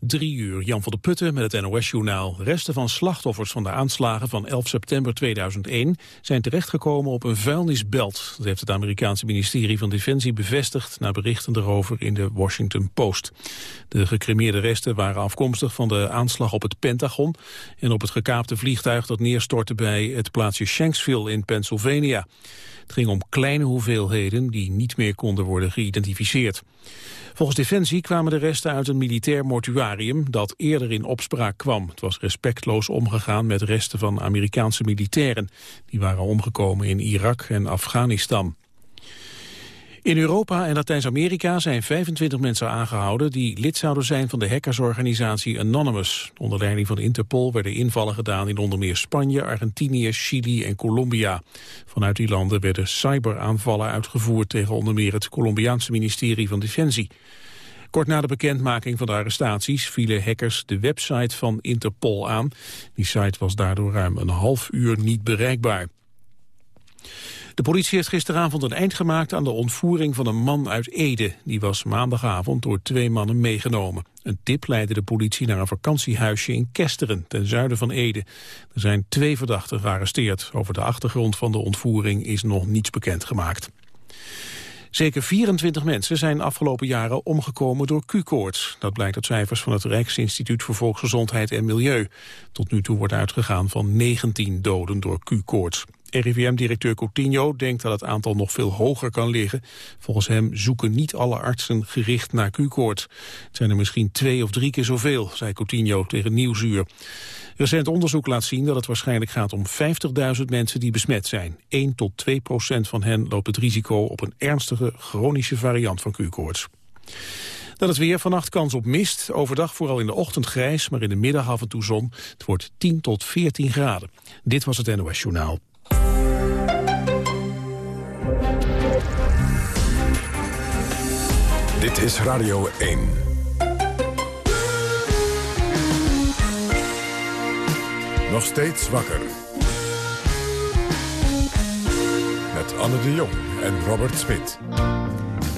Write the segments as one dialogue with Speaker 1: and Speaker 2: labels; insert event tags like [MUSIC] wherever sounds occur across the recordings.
Speaker 1: Drie uur, Jan van der Putten met het NOS-journaal. Resten van slachtoffers van de aanslagen van 11 september 2001 zijn terechtgekomen op een vuilnisbelt. Dat heeft het Amerikaanse ministerie van Defensie bevestigd na berichten erover in de Washington Post. De gecremeerde resten waren afkomstig van de aanslag op het Pentagon en op het gekaapte vliegtuig dat neerstortte bij het plaatsje Shanksville in Pennsylvania. Het ging om kleine hoeveelheden die niet meer konden worden geïdentificeerd. Volgens Defensie kwamen de resten uit een militair mortuarium dat eerder in opspraak kwam. Het was respectloos omgegaan met resten van Amerikaanse militairen. Die waren omgekomen in Irak en Afghanistan. In Europa en Latijns-Amerika zijn 25 mensen aangehouden... die lid zouden zijn van de hackersorganisatie Anonymous. Onder leiding van Interpol werden invallen gedaan in onder meer Spanje, Argentinië, Chili en Colombia. Vanuit die landen werden cyberaanvallen uitgevoerd... tegen onder meer het Colombiaanse ministerie van Defensie. Kort na de bekendmaking van de arrestaties vielen hackers de website van Interpol aan. Die site was daardoor ruim een half uur niet bereikbaar. De politie heeft gisteravond een eind gemaakt aan de ontvoering van een man uit Ede. Die was maandagavond door twee mannen meegenomen. Een tip leidde de politie naar een vakantiehuisje in Kesteren, ten zuiden van Ede. Er zijn twee verdachten gearresteerd. Over de achtergrond van de ontvoering is nog niets bekend gemaakt. Zeker 24 mensen zijn afgelopen jaren omgekomen door Q-koorts. Dat blijkt uit cijfers van het Rijksinstituut voor Volksgezondheid en Milieu. Tot nu toe wordt uitgegaan van 19 doden door Q-koorts. RIVM-directeur Coutinho denkt dat het aantal nog veel hoger kan liggen. Volgens hem zoeken niet alle artsen gericht naar Q-koorts. Het zijn er misschien twee of drie keer zoveel, zei Coutinho tegen Nieuwsuur. Recent onderzoek laat zien dat het waarschijnlijk gaat om 50.000 mensen die besmet zijn. 1 tot 2 procent van hen loopt het risico op een ernstige chronische variant van Q-koorts. Dan het weer. Vannacht kans op mist. Overdag vooral in de ochtend grijs, maar in de middag af en toe zon. Het wordt 10 tot 14 graden. Dit was het NOS Journaal.
Speaker 2: Dit is Radio 1. Nog steeds wakker. Met Anne de Jong en Robert Smit.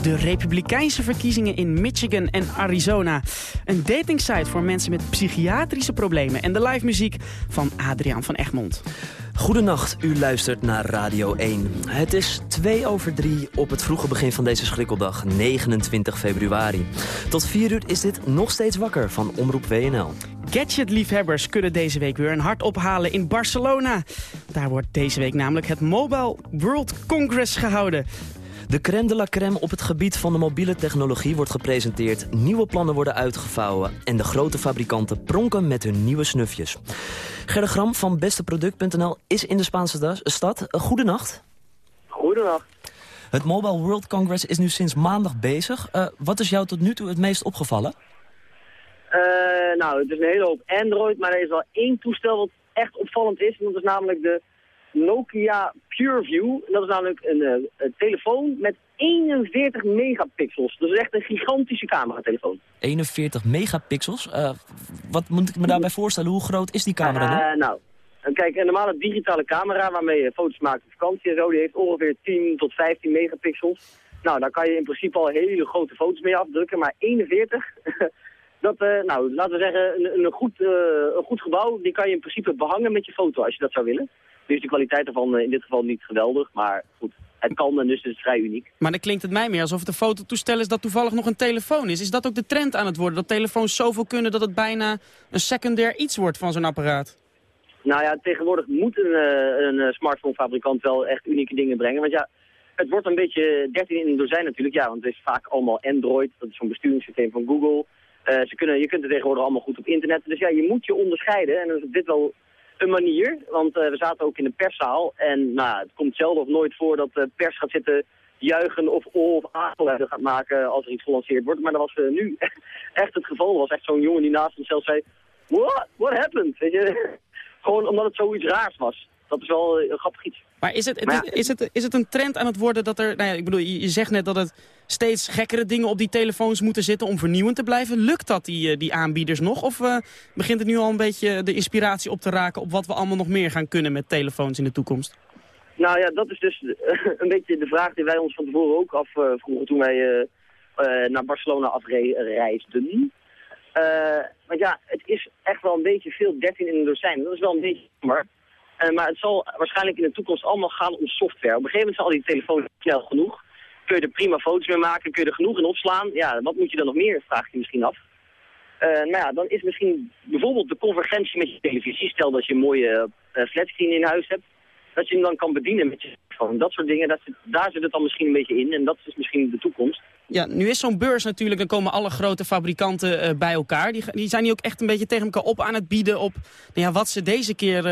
Speaker 3: De republikeinse verkiezingen in Michigan en Arizona. Een datingsite voor mensen met psychiatrische problemen. En de live muziek van Adriaan van Egmond.
Speaker 4: Goedenacht, u luistert naar Radio 1. Het is 2 over 3 op het vroege begin van deze schrikkeldag, 29 februari. Tot 4 uur is dit nog steeds wakker van Omroep WNL.
Speaker 3: Gadget-liefhebbers kunnen deze week weer een hart ophalen in Barcelona. Daar wordt deze week namelijk het Mobile World Congress gehouden.
Speaker 4: De crème de la crème op het gebied van de mobiele technologie wordt gepresenteerd. Nieuwe plannen worden uitgevouwen. En de grote fabrikanten pronken met hun nieuwe snufjes. Gerda Gram van besteproduct.nl is in de Spaanse stad. Goedenacht.
Speaker 5: Goedenacht.
Speaker 4: Het Mobile World Congress is nu sinds maandag bezig. Uh, wat is jou tot nu toe het meest opgevallen?
Speaker 5: Uh, nou, het is een hele hoop Android, maar er is wel één toestel wat echt opvallend is. En dat is namelijk de Nokia PureView. Dat is namelijk een, een, telefoon met 41 megapixels. Dat is echt een gigantische cameratelefoon.
Speaker 4: 41 megapixels? Uh, wat moet ik me daarbij voorstellen? Hoe groot is die camera dan?
Speaker 5: Uh, nou, kijk, een normale digitale camera waarmee je foto's maakt op vakantie en zo, die heeft ongeveer 10 tot 15 megapixels. Nou, daar kan je in principe al hele grote foto's mee afdrukken, maar 41... [LAUGHS] dat, nou, laten we zeggen, een, een goed, een goed gebouw, die kan je in principe behangen met je foto als je dat zou willen. Nu is de kwaliteit ervan in dit geval niet geweldig, maar goed, het kan en dus is het vrij uniek.
Speaker 3: Maar dan klinkt het mij meer alsof het een fototoestel is dat toevallig nog een telefoon is. Is dat ook de trend aan het worden, dat telefoons zoveel kunnen dat het bijna een secundair iets wordt van zo'n apparaat?
Speaker 5: Nou ja, tegenwoordig moet een, een smartphonefabrikant wel echt unieke dingen brengen. Want ja, het wordt een beetje 13 in een dozijn natuurlijk, ja, want het is vaak allemaal Android, dat is zo'n besturingssysteem van Google. Uh, ze kunnen, je kunt het tegenwoordig allemaal goed op internet. Dus ja, je moet je onderscheiden. En dan is dit wel een manier, want uh, we zaten ook in een perszaal. En nou, het komt zelden of nooit voor dat de pers gaat zitten juichen of of aangeluiden gaat maken als er iets gelanceerd wordt. Maar dat was uh, nu [LAUGHS] echt het geval. Er was echt zo'n jongen die naast hem zelf zei, what, what happened? Weet je? [LAUGHS] Gewoon omdat het zoiets raars was dat is wel een grappig iets.
Speaker 3: Maar is het, het is, het, is het een trend aan het worden dat er... Nou ja, ik bedoel, je, zegt net dat het steeds gekkere dingen op die telefoons moeten zitten om vernieuwend te blijven. Lukt dat die, eh, die aanbieders nog? Of uh, begint het nu al een beetje de inspiratie op te raken op wat we allemaal nog meer gaan kunnen met telefoons in de toekomst?
Speaker 5: Nou ja, dat is dus [LAUGHS] een beetje de vraag die wij ons van tevoren ook afvroegen toen wij uh, naar Barcelona afreisden. want ja, het is echt wel een beetje veel 13 in een dozijn. Dat is wel een beetje jammer. maar het zal waarschijnlijk in de toekomst allemaal gaan om software. Op een gegeven moment zijn al die telefoons snel genoeg. Kun je er prima foto's mee maken, kun je er genoeg in opslaan. Ja, wat moet je dan nog meer, vraag je misschien af. Uh, nou ja, dan is misschien bijvoorbeeld de convergentie met je televisie. Stel dat je een mooie uh, flatscreen in huis hebt. Dat je hem dan kan bedienen met je telefoon. Dat soort dingen, dat zit, daar zit het dan misschien een beetje in. En dat is misschien de toekomst.
Speaker 3: Ja, nu is zo'n beurs natuurlijk, dan komen alle grote fabrikanten uh, bij elkaar. Die, die zijn die ook echt een beetje tegen elkaar op aan het bieden op nou ja, wat ze deze keer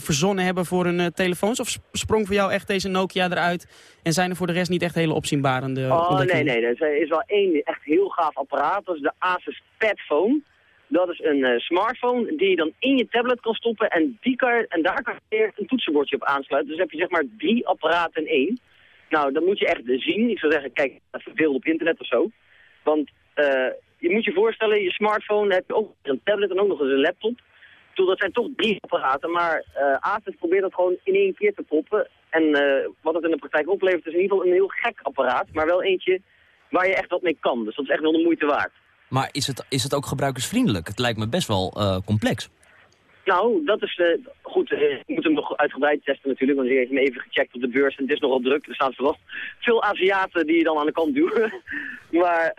Speaker 3: verzonnen hebben voor hun telefoons. Of sprong voor jou echt deze Nokia eruit en zijn er voor de rest niet echt hele opzienbarende
Speaker 5: Oh nee, nee, er is wel één echt heel gaaf apparaat. Dat is de Asus Padphone. Dat is een smartphone die je dan in je tablet kan stoppen en, die kan, en daar kan je een toetsenbordje op aansluiten. Dus heb je zeg maar drie apparaten in één. Nou, dan moet je echt zien. Ik zou zeggen, kijk, veel op internet of zo. Want uh, je moet je voorstellen, je smartphone heb je ook een tablet en ook nog eens een laptop. Toen dat zijn toch drie apparaten, maar uh, Asus probeert dat gewoon in één keer te proppen. En uh, wat het in de praktijk oplevert is in ieder geval een heel gek apparaat, maar wel eentje waar je echt wat mee kan. Dus dat is echt wel de moeite waard.
Speaker 4: Maar is het, is het ook gebruikersvriendelijk? Het lijkt me best wel uh, complex.
Speaker 5: Nou, dat is uh, goed. Uh, ik moet hem nog uitgebreid testen natuurlijk, want ik heb hem even gecheckt op de beurs en het is nogal druk. Er staan verwacht veel Aziaten die je dan aan de kant duwen. [LAUGHS] maar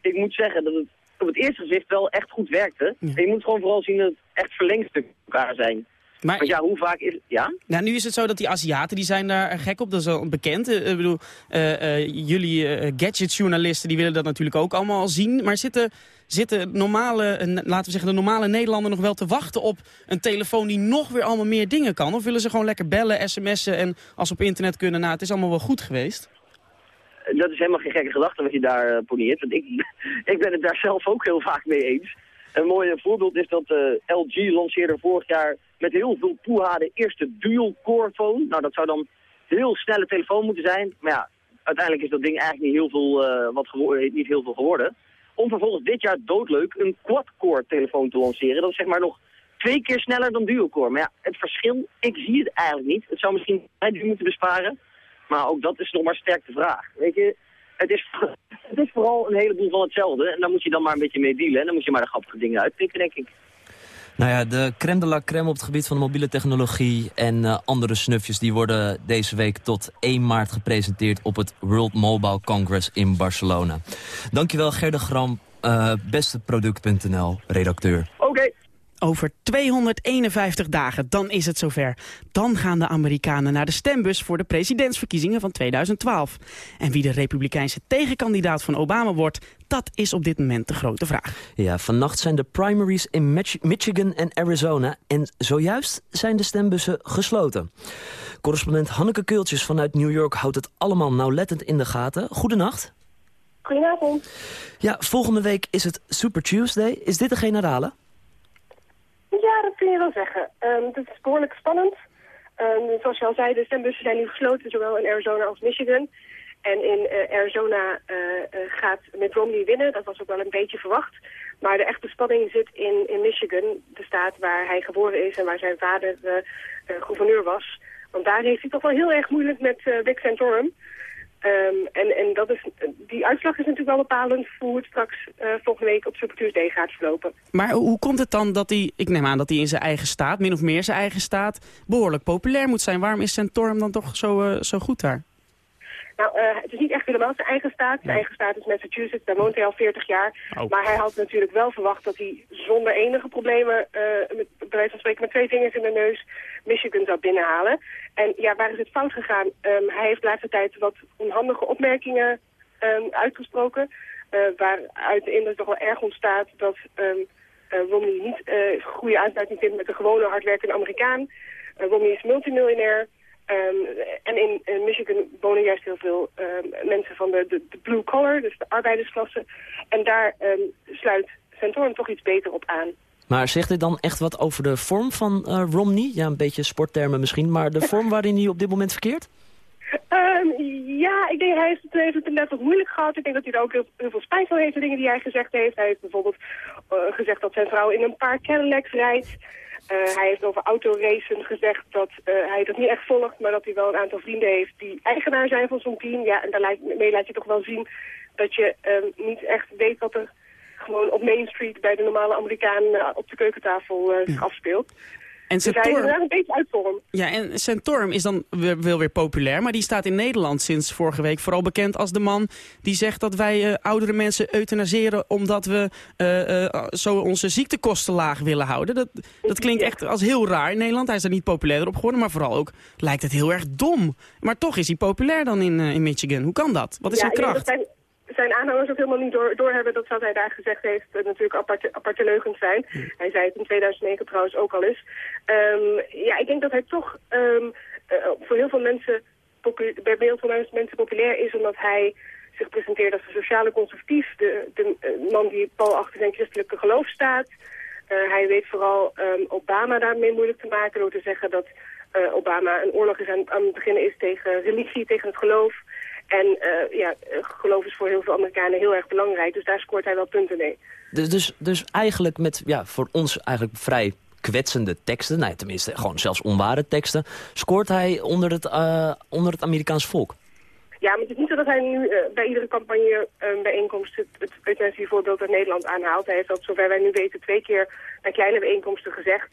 Speaker 5: ik moet zeggen dat het op het eerste gezicht wel echt goed werkte. Ja. En je moet gewoon vooral zien dat het echt verlengstukken elkaar zijn. Maar Want ja, hoe vaak is het? Ja?
Speaker 3: Nou, nu is het zo dat die Aziaten, die zijn daar gek op. Dat is wel bekend. Uh, ik bedoel, uh, uh, jullie gadgetjournalisten, die willen dat natuurlijk ook allemaal zien. Maar zitten, zitten normale, laten we zeggen, de normale Nederlander nog wel te wachten op een telefoon die nog weer allemaal meer dingen kan? Of willen ze gewoon lekker bellen, sms'en en als op internet kunnen, nou, het is allemaal wel goed geweest?
Speaker 5: Dat is helemaal geen gekke gedachte wat je daar poneert. Want ik, [LAUGHS] ik ben het daar zelf ook heel vaak mee eens. Een mooi voorbeeld is dat LG lanceerde vorig jaar met heel veel poeha de eerste dual-core phone. Nou, dat zou dan heel snelle telefoon moeten zijn. Maar ja, uiteindelijk is dat ding eigenlijk niet heel veel, wat niet heel veel geworden. Om vervolgens dit jaar doodleuk een quad-core telefoon te lanceren. Dat is zeg maar nog twee keer sneller dan dual-core. Maar ja, het verschil, ik zie het eigenlijk niet. Het zou misschien tijd moeten besparen. Maar ook dat is nog maar sterk de vraag. Weet je, het is, het is vooral een heleboel van hetzelfde. En daar moet je dan maar een beetje mee dealen. En dan moet je maar de grappige dingen uitpikken, denk ik.
Speaker 4: Nou ja, de crème de la crème op het gebied van de mobiele technologie en uh, andere snufjes... die worden deze week tot 1 maart gepresenteerd op het World Mobile Congress in Barcelona. Dankjewel Gerde Gram, uh, besteproduct.nl, redacteur.
Speaker 5: Oké.
Speaker 3: Over 251 dagen, dan is het zover. Dan gaan de Amerikanen naar de stembus voor de presidentsverkiezingen van 2012. En wie de republikeinse tegenkandidaat van Obama wordt, dat is op dit moment de grote vraag.
Speaker 4: Ja, vannacht zijn de primaries in Michigan en Arizona. En zojuist zijn de stembussen gesloten. Correspondent Hanneke Keultjes vanuit New York houdt het allemaal nauwlettend in de gaten. Goedenacht.
Speaker 6: Goedenavond.
Speaker 4: Ja, volgende week is het Super Tuesday. Is dit de generale?
Speaker 6: Dat kun je wel zeggen. Um, het is behoorlijk spannend. Um, zoals je al zei, de stembussen zijn nu gesloten, zowel in Arizona als Michigan. En in uh, Arizona uh, uh, gaat Mitt Romney winnen. Dat was ook wel een beetje verwacht. Maar de echte spanning zit in, in Michigan, de staat waar hij geboren is en waar zijn vader gouverneur was. Want daar heeft hij toch wel heel erg moeilijk met Rick Santorum. Um, en en dat is, die uitslag is natuurlijk wel bepalend voor het straks uh, volgende week op Super Tuesday gaat verlopen.
Speaker 3: Maar hoe komt het dan dat hij, ik neem aan dat hij in zijn eigen staat, min of meer zijn eigen staat, behoorlijk populair moet zijn? Waarom is Santorum dan toch zo, uh, zo goed daar?
Speaker 6: Nou, uh, het is niet echt helemaal zijn eigen staat. Zijn eigen staat is Massachusetts, daar woont hij al 40 jaar. Oh. Maar hij had natuurlijk wel verwacht dat hij zonder enige problemen, uh, met, bij wijze van spreken met twee vingers in de neus, Michigan zou binnenhalen. En ja, waar is het fout gegaan? Um, hij heeft de laatste tijd wat onhandige opmerkingen um, uitgesproken. Uh, waaruit de indruk toch wel erg ontstaat dat um, Romney niet goede aansluiting vindt met de gewone hardwerkende Amerikaan. Romney is multimiljonair. Um, en in, in, Michigan wonen juist heel veel um, mensen van de, de, de, blue collar, dus de arbeidersklasse. En daar um, sluit Santorum toch iets beter op aan.
Speaker 4: Maar zegt dit dan echt wat over de vorm van uh, Romney? Ja, een beetje sporttermen misschien, maar de vorm waarin hij op dit moment verkeert?
Speaker 6: ja, ik denk hij heeft het, heeft het net wat moeilijk gehad. Ik denk dat hij er ook heel, heel veel spijt van heeft, de dingen die hij gezegd heeft. Hij heeft bijvoorbeeld uh, gezegd dat zijn vrouw in een paar Cadillacs rijdt. Uh, hij heeft over autoracen gezegd dat uh, hij dat niet echt volgt, maar dat hij wel een aantal vrienden heeft die eigenaar zijn van zo'n team. Ja, en daarmee laat je toch wel zien dat je um, niet echt weet wat er gewoon op Main Street bij de normale Amerikaan op de keukentafel zich afspeelt. En Centorm... Dus een beetje uit vorm.
Speaker 3: Ja, en Centorm is dan wel weer populair, maar die staat in Nederland sinds vorige week vooral bekend als de man die zegt dat wij uh, oudere mensen euthanaseren omdat we uh, uh, zo onze ziektekosten laag willen houden. Dat, dat klinkt echt als heel raar in Nederland. Hij is er niet populairder op geworden, maar vooral ook lijkt het heel erg dom. Maar toch is hij populair dan in, in Michigan. Hoe kan dat? Wat is zijn kracht?
Speaker 6: Zijn aanhangers ook helemaal niet door, doorhebben dat wat hij daar gezegd heeft uh, natuurlijk aparte, aparte leugens zijn. Hij zei het in 2009 trouwens ook al eens. Um, ja, ik denk dat hij toch um, uh, voor heel veel mensen, bij heel veel mensen populair is omdat hij zich presenteert als een sociale conservatief. De, de uh, man die pal achter zijn christelijke geloof staat. hij weet vooral um, Obama daarmee moeilijk te maken door te zeggen dat Obama een oorlog is aan, aan het beginnen is tegen religie, tegen het geloof. En uh, ja, geloof is voor heel veel Amerikanen heel erg belangrijk. Dus daar scoort hij wel punten mee.
Speaker 4: Dus, dus, dus eigenlijk met ja, voor ons eigenlijk vrij kwetsende teksten... Nou, tenminste, gewoon zelfs onware teksten... scoort hij onder het, uh, onder het Amerikaans volk.
Speaker 6: Ja, maar het is niet zo dat hij nu uh, bij iedere campagne uh, bijeenkomst het, het euthanasievoorbeeld uit Nederland aanhaalt. Hij heeft dat, zover wij nu weten, twee keer bij kleine bijeenkomsten gezegd.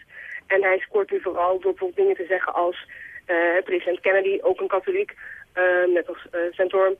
Speaker 6: En hij scoort nu vooral door bijvoorbeeld dingen te zeggen als uh, president Kennedy, ook een katholiek, net als Santorum,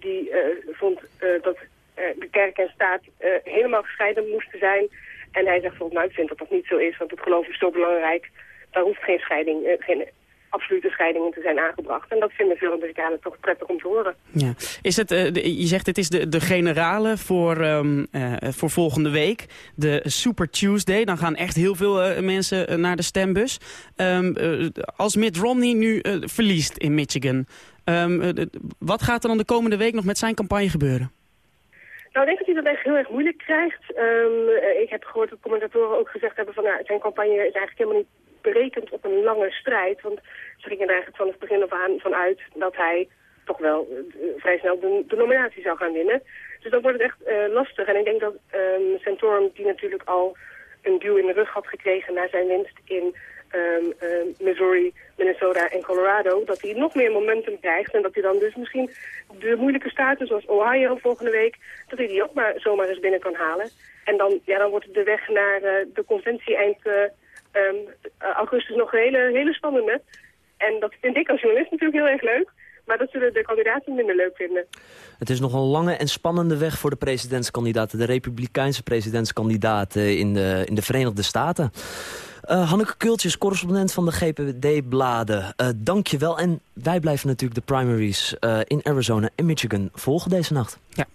Speaker 6: die vond dat de kerk en staat helemaal gescheiden moesten zijn. En hij zegt volgens mij, ik vind dat dat niet zo is, want het geloof is zo belangrijk. Daar hoeft geen scheiding, geen absolute scheidingen te zijn aangebracht. En dat vinden veel Amerikanen toch prettig om te horen.
Speaker 3: Ja. Is het, uh, je zegt het is de, de generale voor, um, uh, voor volgende week. De Super Tuesday. Dan gaan echt heel veel uh, mensen naar de stembus. Um, als Mitt Romney nu verliest in Michigan... Um, wat gaat er dan de komende week nog met zijn campagne gebeuren?
Speaker 6: Nou, ik denk dat hij dat echt heel erg moeilijk krijgt. ik heb gehoord dat commentatoren ook gezegd hebben van... Nou, zijn campagne is eigenlijk helemaal niet berekend op een lange strijd. Want ze gingen er eigenlijk van het begin af aan vanuit dat hij toch wel uh, vrij snel de, nominatie zou gaan winnen. Dus dan wordt het echt uh, lastig. En ik denk dat um, Santorum, die natuurlijk al een duw in de rug had gekregen na zijn winst in um, uh, Missouri, Minnesota en Colorado, dat hij nog meer momentum krijgt. En dat hij dan dus misschien de moeilijke staten zoals Ohio volgende week, dat hij die ook maar zomaar eens binnen kan halen. En dan, ja, dan wordt de weg naar de conventie eind augustus nog hele, hele spannende. En dat vind ik als journalist natuurlijk heel erg leuk. Maar dat zullen de kandidaten minder leuk vinden.
Speaker 4: Het is nog een lange en spannende weg voor de presidentskandidaten. De republikeinse presidentskandidaten in de, in de Verenigde Staten. Uh, Hanneke Kultjes, correspondent van de GPD-bladen. Uh, dank je wel. En wij blijven natuurlijk de primaries uh, in Arizona en Michigan volgen deze nacht.
Speaker 3: Ja.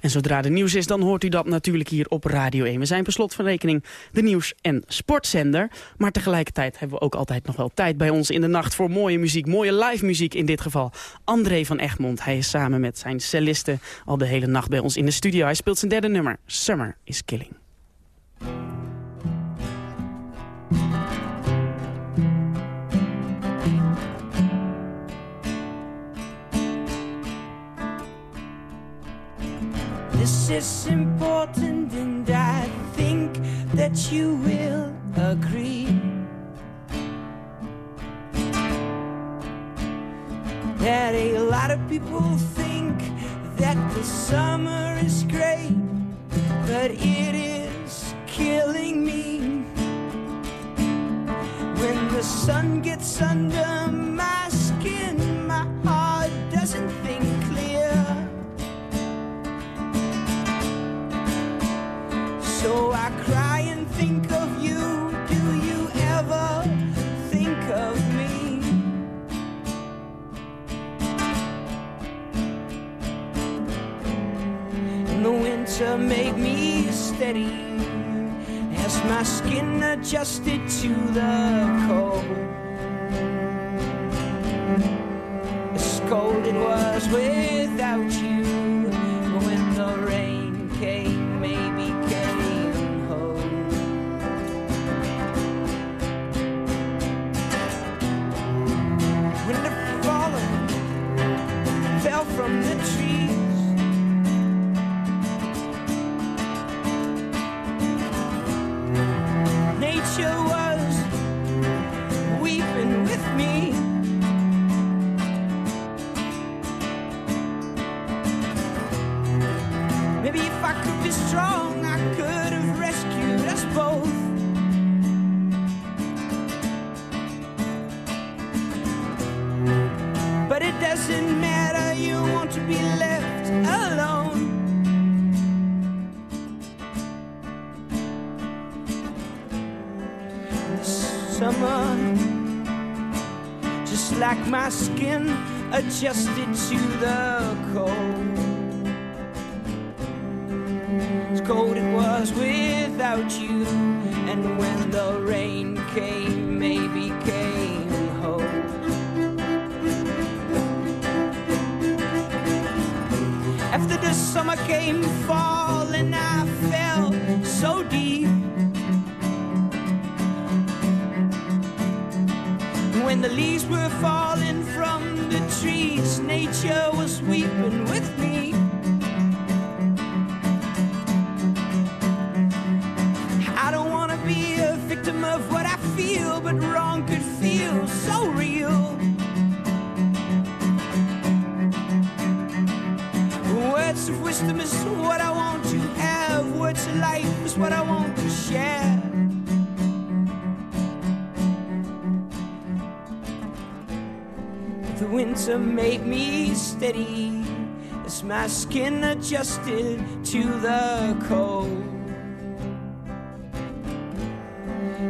Speaker 3: En zodra er nieuws is, dan hoort u dat natuurlijk hier op Radio 1. We zijn per slot van rekening de nieuws- en sportzender. Maar tegelijkertijd hebben we ook altijd nog wel tijd bij ons in de nacht... voor mooie muziek, mooie live muziek in dit geval. André van Egmond, hij is samen met zijn cellisten al de hele nacht bij ons in de studio. Hij speelt zijn derde nummer, Summer is Killing. This is important, and I think that you will agree. That a lot of people think that the summer is great, but it is killing me. When the sun gets under my the winter, make me steady as my skin adjusted to the cold. As cold it was without you when the rain came. Maybe came home. Winter falling fell from the trees. Nature was weeping with me. Maybe if I could be strong.
Speaker 7: My skin adjusted to the cold. As cold it was without you, and when the rain came, maybe came home. After the summer came fall, the leaves were falling from the trees, nature was weeping with Winter made me steady as my skin adjusted to the cold.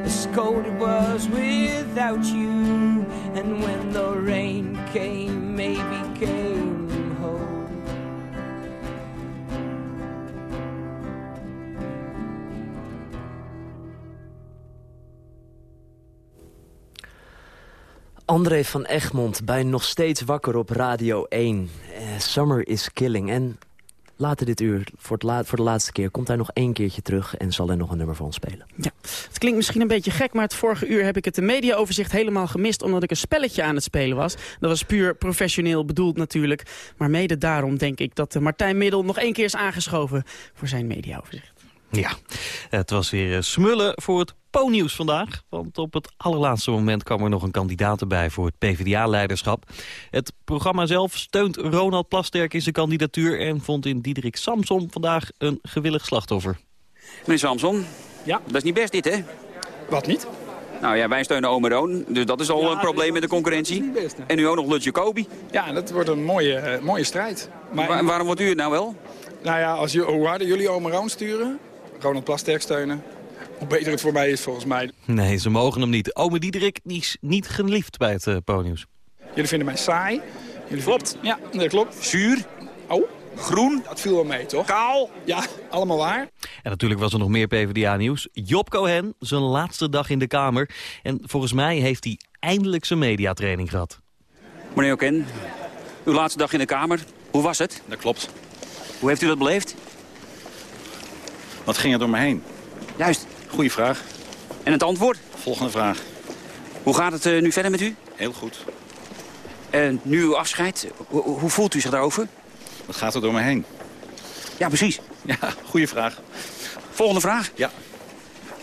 Speaker 7: As cold it was without you, and when the rain came, maybe came
Speaker 4: André van Egmond bij Nog Steeds Wakker op Radio 1. Eh, Summer is Killing. En later dit uur, voor, het voor de laatste keer, komt hij nog één keertje terug... en zal hij nog een nummer van spelen.
Speaker 3: Ja, het klinkt misschien een beetje gek, maar het vorige uur heb ik het mediaoverzicht helemaal gemist... omdat ik een spelletje aan het spelen was. Dat was puur professioneel bedoeld natuurlijk. Maar mede daarom denk ik dat Martijn Middel nog één keer is aangeschoven voor zijn mediaoverzicht.
Speaker 8: Ja, het was weer smullen voor het Po-nieuws vandaag. Want op het allerlaatste moment kwam er nog een kandidaat erbij voor het PvdA-leiderschap. Het programma zelf steunt Ronald Plasterk in zijn kandidatuur... en vond in Diederik Samson vandaag een gewillig slachtoffer.
Speaker 9: Meneer Samson,
Speaker 10: Ja.
Speaker 9: dat is niet best dit, hè?
Speaker 10: Wat niet?
Speaker 9: Nou ja, wij steunen Ome Roon, dus dat is al
Speaker 10: Ja,
Speaker 9: een probleem met de concurrentie.
Speaker 10: niet best, hè.
Speaker 9: en nu ook nog Lut Jacobi.
Speaker 10: Ja, dat wordt een mooie, eh, mooie strijd. Maar
Speaker 9: Wa- waarom wordt u het nou wel?
Speaker 10: nou ja, als, je- hoe harder jullie Ome Roon sturen, Ronald Plasterk steunen, hoe beter het voor mij is volgens mij.
Speaker 8: Nee, ze mogen hem niet. Ome Diederik die is niet geliefd bij het uh.
Speaker 10: Jullie vinden mij saai. Jullie klopt. Ja, dat klopt.
Speaker 9: Zuur,
Speaker 10: Oh,
Speaker 9: groen,
Speaker 10: dat viel wel mee, toch?
Speaker 9: kaal.
Speaker 10: Ja, allemaal waar.
Speaker 8: En natuurlijk was er nog meer PvdA-nieuws. Job Cohen, zijn laatste dag in de Kamer. En volgens mij heeft hij eindelijk zijn mediatraining gehad.
Speaker 9: Meneer Oken, uw laatste dag in de Kamer, hoe was het?
Speaker 11: Dat klopt.
Speaker 9: Hoe heeft u dat beleefd?
Speaker 11: Wat ging er door me heen?
Speaker 9: Juist.
Speaker 11: Goeie vraag.
Speaker 9: En het antwoord?
Speaker 11: Volgende vraag.
Speaker 9: Hoe gaat het eh, nu verder met u?
Speaker 11: Heel goed.
Speaker 9: En nu uw afscheid, hoe, hoe voelt u zich daarover?
Speaker 11: Wat gaat er door me heen?
Speaker 9: Ja, precies.
Speaker 11: Ja, goede vraag.
Speaker 9: Volgende vraag.
Speaker 11: Ja.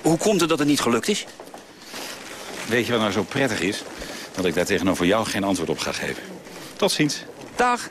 Speaker 9: Hoe komt het dat het niet gelukt is?
Speaker 11: Weet je wat nou zo prettig is? Dat ik daar tegenover jou geen antwoord op ga geven. Tot ziens.
Speaker 9: Dag.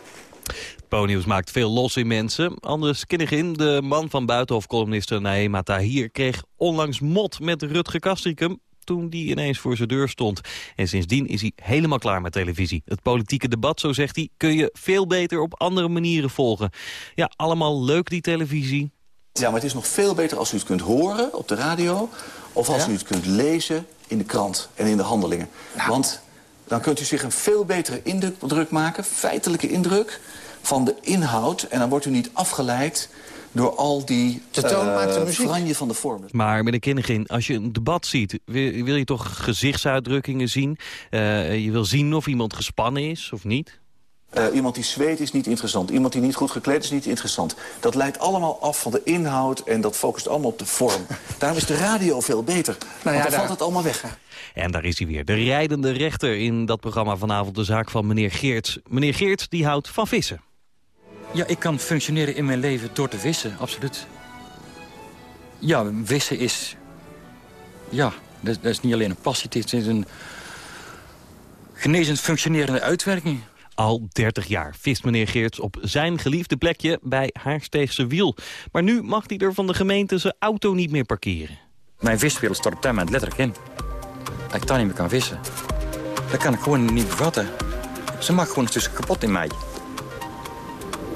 Speaker 8: Po-nieuws maakt veel los in mensen. Anders Kinnigin, de man van Buitenhof-columniste Naema Tahir... kreeg onlangs mot met Rutger Kastrikum toen die ineens voor zijn deur stond. En sindsdien is hij helemaal klaar met televisie. Het politieke debat, zo zegt hij, kun je veel beter op andere manieren volgen. Ja, allemaal leuk die televisie.
Speaker 12: Ja, maar het is nog veel beter als u het kunt horen op de radio... of als u het kunt lezen in de krant en in de handelingen. Want dan kunt u zich een veel betere indruk maken, feitelijke indruk... van de inhoud en dan wordt u niet afgeleid door al die
Speaker 13: De toon
Speaker 12: eh,
Speaker 13: maakt de muziek.
Speaker 12: franje van de vormen.
Speaker 8: Maar meneer Kinnigin, als je een debat ziet, wil, wil je toch gezichtsuitdrukkingen zien? Eh, je wil zien of iemand gespannen is of niet?
Speaker 12: Eh, iemand die zweet is niet interessant. Iemand die niet goed gekleed is niet interessant. Dat leidt allemaal af van de inhoud en dat focust allemaal op de vorm. [LAUGHS] Daarom is de radio veel beter.
Speaker 13: Nou ja,
Speaker 12: want dan
Speaker 13: daar-
Speaker 12: valt het allemaal weg.
Speaker 8: En daar is hij weer, de rijdende rechter in dat programma vanavond. De zaak van meneer Geerts. Meneer Geerts die houdt van vissen.
Speaker 14: Ja, ik kan functioneren in mijn leven door te vissen, absoluut. Ja, vissen is... Ja, dat, dat is niet alleen een passie, het is een genezend functionerende uitwerking.
Speaker 8: Al 30 jaar vist meneer Geerts op zijn geliefde plekje bij Haarsteegse Wiel. Maar nu mag hij er van de gemeente zijn auto niet meer parkeren.
Speaker 14: Mijn viswereld stort op dat moment letterlijk in. Dat ik daar niet meer kan vissen. Dat kan ik gewoon niet bevatten. Ze maakt gewoon tussen kapot in mij.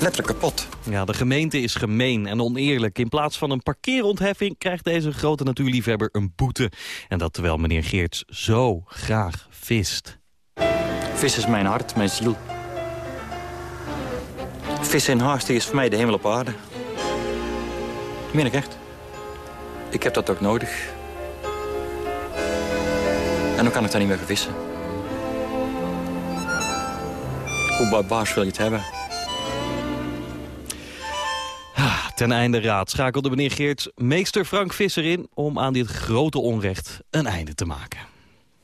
Speaker 14: Letterlijk kapot.
Speaker 8: Ja, de gemeente is gemeen en oneerlijk. In plaats van een parkeerontheffing krijgt deze grote natuurliefhebber een boete. En dat terwijl meneer Geerts zo graag vist.
Speaker 14: Vis is mijn hart, mijn ziel. Vissen in Haarsteeg is voor mij de hemel op aarde. Dat meen ik echt. Ik heb dat ook nodig. En dan kan ik daar niet meer gaan vissen. Hoe barbaars wil je het hebben?
Speaker 8: Ten einde raad schakelde meneer Geerts meester Frank Visser in... om aan dit grote onrecht een einde te maken.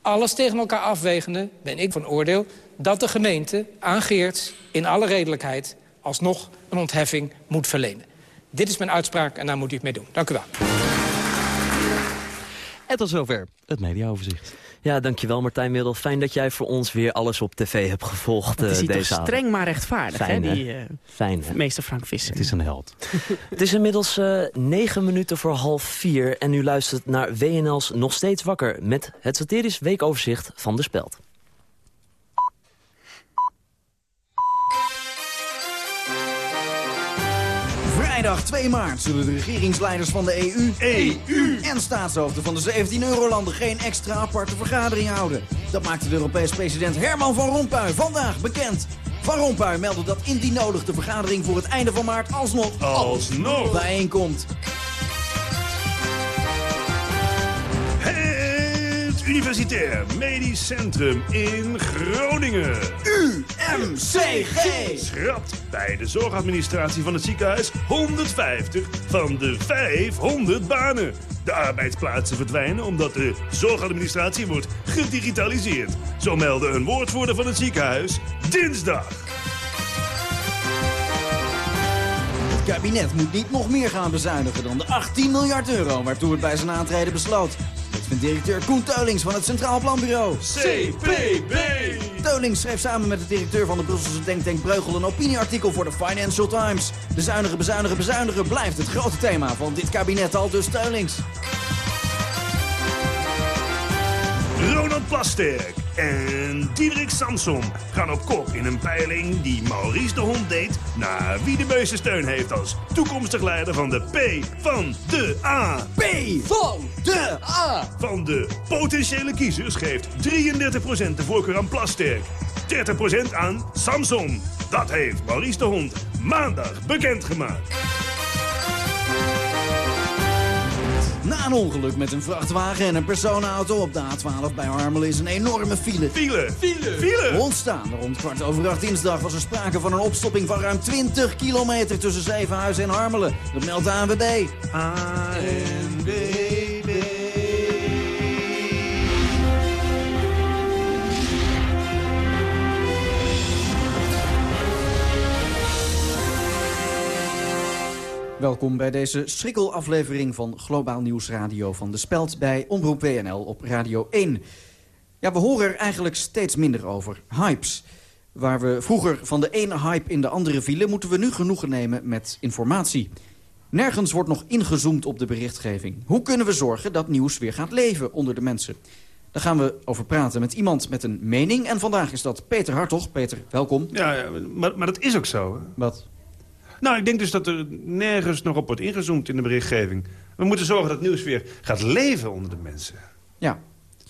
Speaker 13: Alles tegen elkaar afwegende ben ik van oordeel dat de gemeente aan Geerts in alle redelijkheid alsnog een ontheffing moet verlenen. Dit is mijn uitspraak en daar moet u het mee doen. Dank u wel.
Speaker 8: En tot zover het mediaoverzicht.
Speaker 4: Ja, dankjewel Martijn Middel. Fijn dat jij voor ons weer alles op tv hebt gevolgd
Speaker 3: Het is
Speaker 4: eh,
Speaker 3: hier toch
Speaker 4: deze avond.
Speaker 3: streng maar rechtvaardig,
Speaker 4: Fijn,
Speaker 3: hè,
Speaker 4: hè?
Speaker 3: die eh,
Speaker 4: Fijn, hè?
Speaker 3: meester Frank Visser.
Speaker 8: Het is een held. [LAUGHS]
Speaker 4: Het is inmiddels eh, negen minuten voor half vier en u luistert naar WNL's Nog Steeds Wakker... met het satirisch weekoverzicht van De Speld.
Speaker 15: Vrijdag 2 maart zullen de regeringsleiders van de EU, EU en staatshoofden van de 17 eurolanden geen extra aparte vergadering houden. Dat maakte de Europese president Herman van Rompuy vandaag bekend. Van Rompuy meldde dat indien nodig de vergadering voor het einde van maart alsnog,
Speaker 16: Alsnog.
Speaker 15: bijeenkomt.
Speaker 16: Universitair Medisch Centrum in Groningen.
Speaker 15: UMCG.
Speaker 16: Schrapt bij de zorgadministratie van het ziekenhuis 150 van de 500 banen. De arbeidsplaatsen verdwijnen omdat de zorgadministratie wordt gedigitaliseerd. Zo meldde een woordvoerder van het ziekenhuis dinsdag.
Speaker 15: Het kabinet moet niet nog meer gaan bezuinigen dan de 18 miljard euro waartoe het bij zijn aantreden besloot. Vindt directeur Koen Teulings van het Centraal Planbureau.
Speaker 16: CPB.
Speaker 15: Teulings schreef samen met de directeur van de Brusselse denktank Breugel een opinieartikel voor de Financial Times. Bezuinigen, bezuinigen, bezuinigen blijft het grote thema van dit kabinet al dus Teulings.
Speaker 16: Ronald Plasterk en Diederik Samsom gaan op kop in een peiling die Maurice de Hond deed... naar wie de meeste steun heeft als toekomstig leider van de P van de A.
Speaker 15: P van de A.
Speaker 16: Van de potentiële kiezers geeft 33% de voorkeur aan Plasterk. 30% aan Samsom. Dat heeft Maurice de Hond maandag bekendgemaakt.
Speaker 15: Na een ongeluk met een vrachtwagen en een personenauto op de A12 bij Harmelen is een enorme file.
Speaker 16: File, file, file.
Speaker 15: Ontstaan. Rond kwart over acht dinsdag was er sprake van een opstopping van ruim 20 kilometer tussen Zevenhuizen en Harmelen. Dat meldt de ANWB. Welkom bij deze schrikkelaflevering van Globaal Nieuws Radio van De Speld bij Omroep WNL op Radio 1. Ja, we horen er eigenlijk steeds minder over. Hypes. Waar we vroeger van de ene hype in de andere vielen... moeten we nu genoegen nemen met informatie. Nergens wordt nog ingezoomd op de berichtgeving. Hoe kunnen we zorgen dat nieuws weer gaat leven onder de mensen? Daar gaan we over praten met iemand met een mening. En vandaag is dat Peter Hartog. Peter, welkom.
Speaker 16: Ja, ja, maar, maar dat is ook zo. Hè?
Speaker 15: Wat?
Speaker 16: Nou, ik denk dus dat er nergens nog op wordt ingezoomd in de berichtgeving. We moeten zorgen dat nieuws weer gaat leven onder de mensen.
Speaker 15: Ja.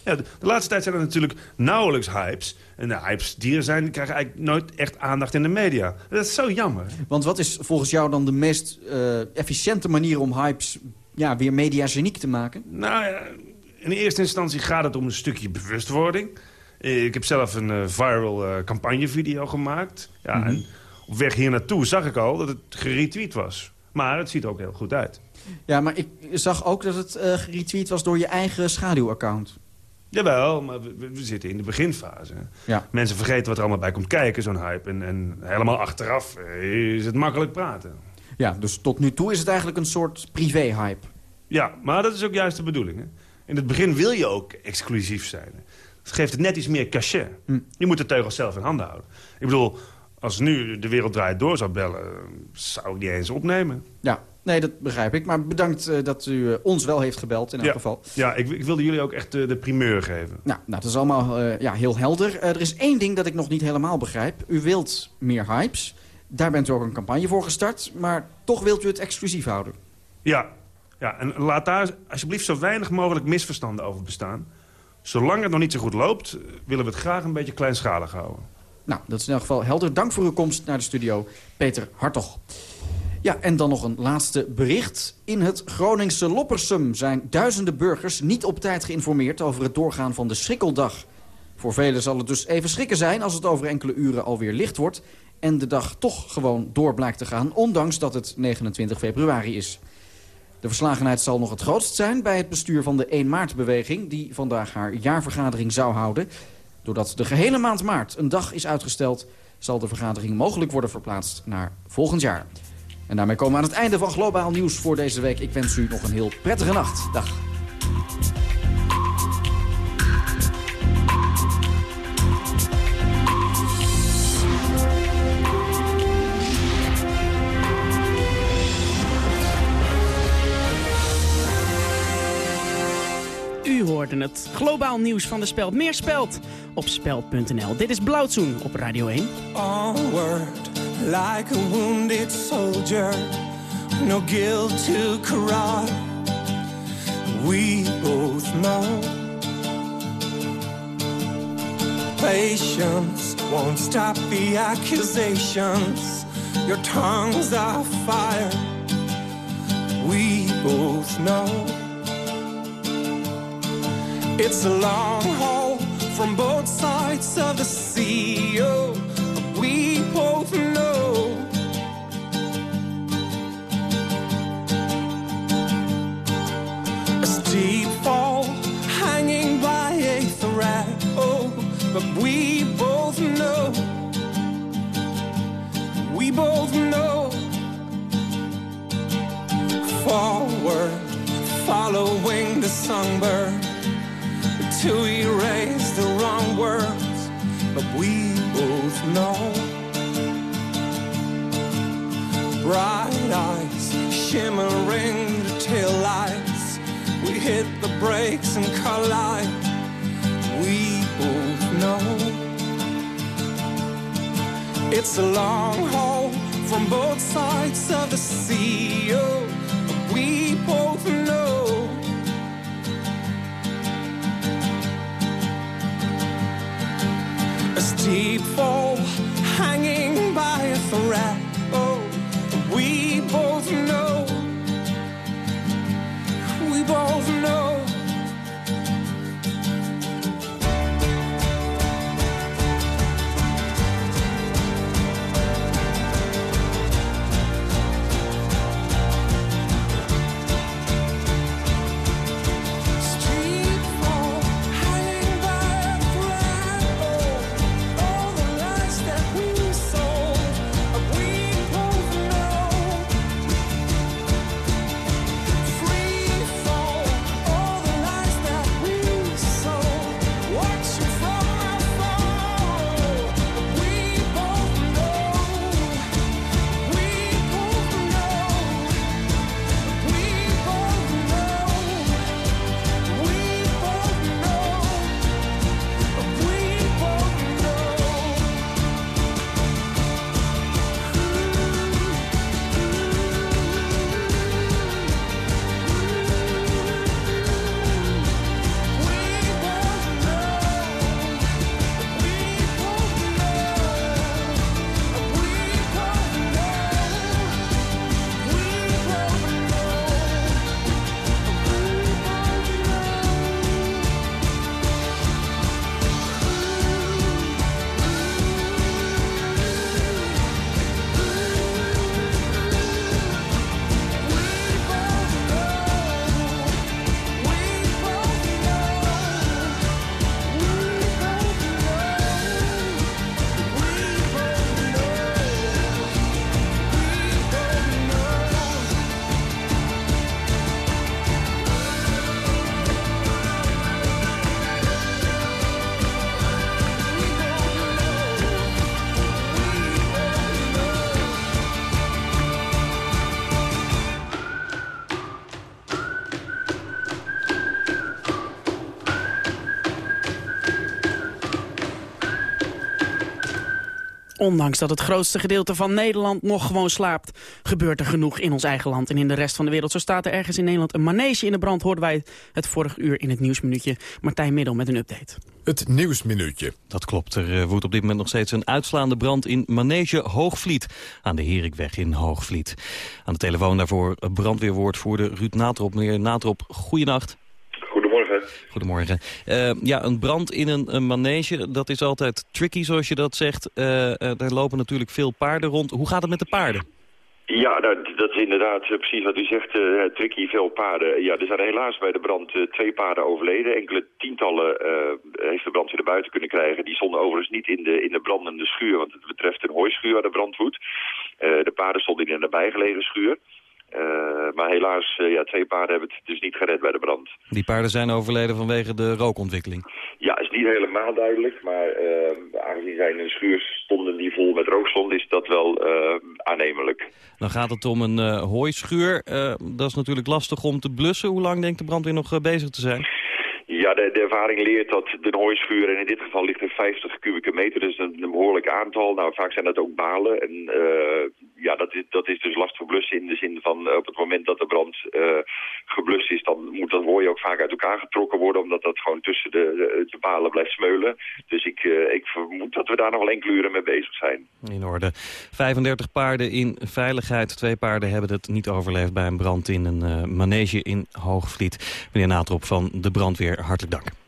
Speaker 16: Ja, de, de laatste tijd zijn er natuurlijk nauwelijks hypes. En de hypes die er zijn, krijgen eigenlijk nooit echt aandacht in de media. Dat is zo jammer.
Speaker 15: Want wat is volgens jou dan de meest eh, efficiënte manier om hypes ja, weer mediageniek te maken?
Speaker 16: Nou ja, in eerste instantie gaat het om een stukje bewustwording. Ik heb zelf een eh, viral eh, campagnevideo gemaakt. Ja,
Speaker 15: Mhm.
Speaker 16: en op weg hier naartoe zag ik al dat het geretweet was. Maar het ziet er ook heel goed uit.
Speaker 15: Ja, maar ik zag ook dat het eh geretweet was door je eigen schaduwaccount.
Speaker 16: Jawel, maar we, zitten in de beginfase.
Speaker 15: Ja.
Speaker 16: Mensen vergeten wat er allemaal bij komt kijken, zo'n hype. En, en helemaal achteraf eh, is het makkelijk praten.
Speaker 15: Ja, dus tot nu toe is het eigenlijk een soort privé-hype.
Speaker 16: Ja, maar dat is ook juist de bedoeling. Hè? In het begin wil je ook exclusief zijn. Het geeft het net iets meer cachet. Je moet de teugels zelf in handen houden. Ik bedoel, als nu de wereld draait door zou bellen... zou ik die eens opnemen.
Speaker 15: Ja, nee, dat begrijp ik. Maar bedankt eh, dat u eh, ons wel heeft gebeld in elk
Speaker 16: ja.
Speaker 15: geval.
Speaker 16: Ja, ik, ik wilde jullie ook echt eh, de primeur geven.
Speaker 15: Nou, nou, dat is allemaal ja, heel helder. Er is één ding dat ik nog niet helemaal begrijp. U wilt meer hypes. Daar bent u ook een campagne voor gestart. Maar toch wilt u het exclusief houden.
Speaker 16: Ja, ja en laat daar alsjeblieft zo weinig mogelijk misverstanden over bestaan. Zolang het nog niet zo goed loopt, willen we het graag een beetje kleinschalig houden.
Speaker 15: Nou, dat is in elk geval helder. Dank voor uw komst naar de studio, Peter Hartog. Ja, en dan nog een laatste bericht. In het Groningse Loppersum zijn duizenden burgers niet op tijd geïnformeerd... over het doorgaan van de schrikkeldag. Voor velen zal het dus even schrikken zijn als het over enkele uren alweer licht wordt... en de dag toch gewoon door blijkt te gaan, ondanks dat het 29 februari is. De verslagenheid zal nog het grootst zijn bij het bestuur van de 1 maart-beweging... die vandaag haar jaarvergadering zou houden. Doordat de gehele maand maart een dag is uitgesteld... zal de vergadering mogelijk worden verplaatst naar volgend jaar. En daarmee komen we aan het einde van Globaal Nieuws voor deze week. Ik wens u nog een heel prettige nacht. Dag.
Speaker 3: U hoorde het. Globaal nieuws van de Speld. Meer Speld op speld.nl. Dit is Blauwtsoen op Radio 1.
Speaker 17: Onward, like a wounded soldier, no guilt to cry. We both know patience won't stop the accusations. Your tongues are fire. We both know. It's a long haul from both sides of the sea. Oh, but we both know. A steep fall hanging by a thread. Oh, but we both know. We both know. Forward, following the songbird to erase the wrong words, but we both know. Bright eyes shimmering the tail lights. We hit the brakes and collide. We both know. It's a long haul from both sides of the sea. Oh, but we both know. A steep fall hanging by a thread. Oh, we both know.
Speaker 3: Ondanks dat het grootste gedeelte van Nederland nog gewoon slaapt... gebeurt er genoeg in ons eigen land en in de rest van de wereld. Zo staat er ergens in Nederland een manege in de brand... hoorden wij het vorig uur in het Nieuwsminuutje. Martijn Middel met een update.
Speaker 2: Het Nieuwsminuutje.
Speaker 8: Dat klopt. Er eh, woedt op dit moment nog steeds een uitslaande brand in Manege Hoogvliet. Aan de Herikweg in Hoogvliet. Aan de telefoon daarvoor brandweerwoordvoerder Ruud Natrop. Meneer Natrop, goeienacht.
Speaker 18: Goedemorgen.
Speaker 8: Goedemorgen. Uh, ja, een brand in een, een, manege, dat is altijd tricky zoals je dat zegt. Uh, uh, daar lopen natuurlijk veel paarden rond. Hoe gaat het met de paarden?
Speaker 18: Ja, nou, dat is inderdaad precies wat u zegt, tricky, veel paarden. Ja, er zijn helaas bij de brand twee paarden overleden. Enkele tientallen heeft de brand weer naar buiten kunnen krijgen. Die stonden overigens niet in de, in de brandende schuur, want het betreft een hooischuur waar de brand woedt. de paarden stonden in een nabijgelegen schuur. Uh, maar helaas, uh, ja, twee paarden hebben het dus niet gered bij de brand.
Speaker 8: Die paarden zijn overleden vanwege de rookontwikkeling?
Speaker 18: Ja, is niet helemaal duidelijk. Maar uh, aangezien zij in een schuur stonden die vol met rook stond, is dat wel aannemelijk.
Speaker 8: Dan gaat het om een hooischuur. dat is natuurlijk lastig om te blussen. Hoe lang denkt de brandweer nog bezig te zijn?
Speaker 18: Ja, de, ervaring leert dat de hooischuur, en in dit geval ligt er 50 kubieke meter, dus een, behoorlijk aantal. Nou, vaak zijn dat ook balen. En uh, ja, dat is, dat is dus lastig blussen in de zin van uh, op het moment dat de brand uh, geblust is, dan moet dat hooi ook vaak uit elkaar getrokken worden, omdat dat gewoon tussen de, de, de balen blijft smeulen. Dus ik, ik vermoed dat we daar nog wel enkele uren mee bezig zijn.
Speaker 8: In orde. 35 paarden in veiligheid. Twee paarden hebben het niet overleefd bij een brand in een manege in Hoogvliet. Meneer Natrop van de brandweer hartelijk dank.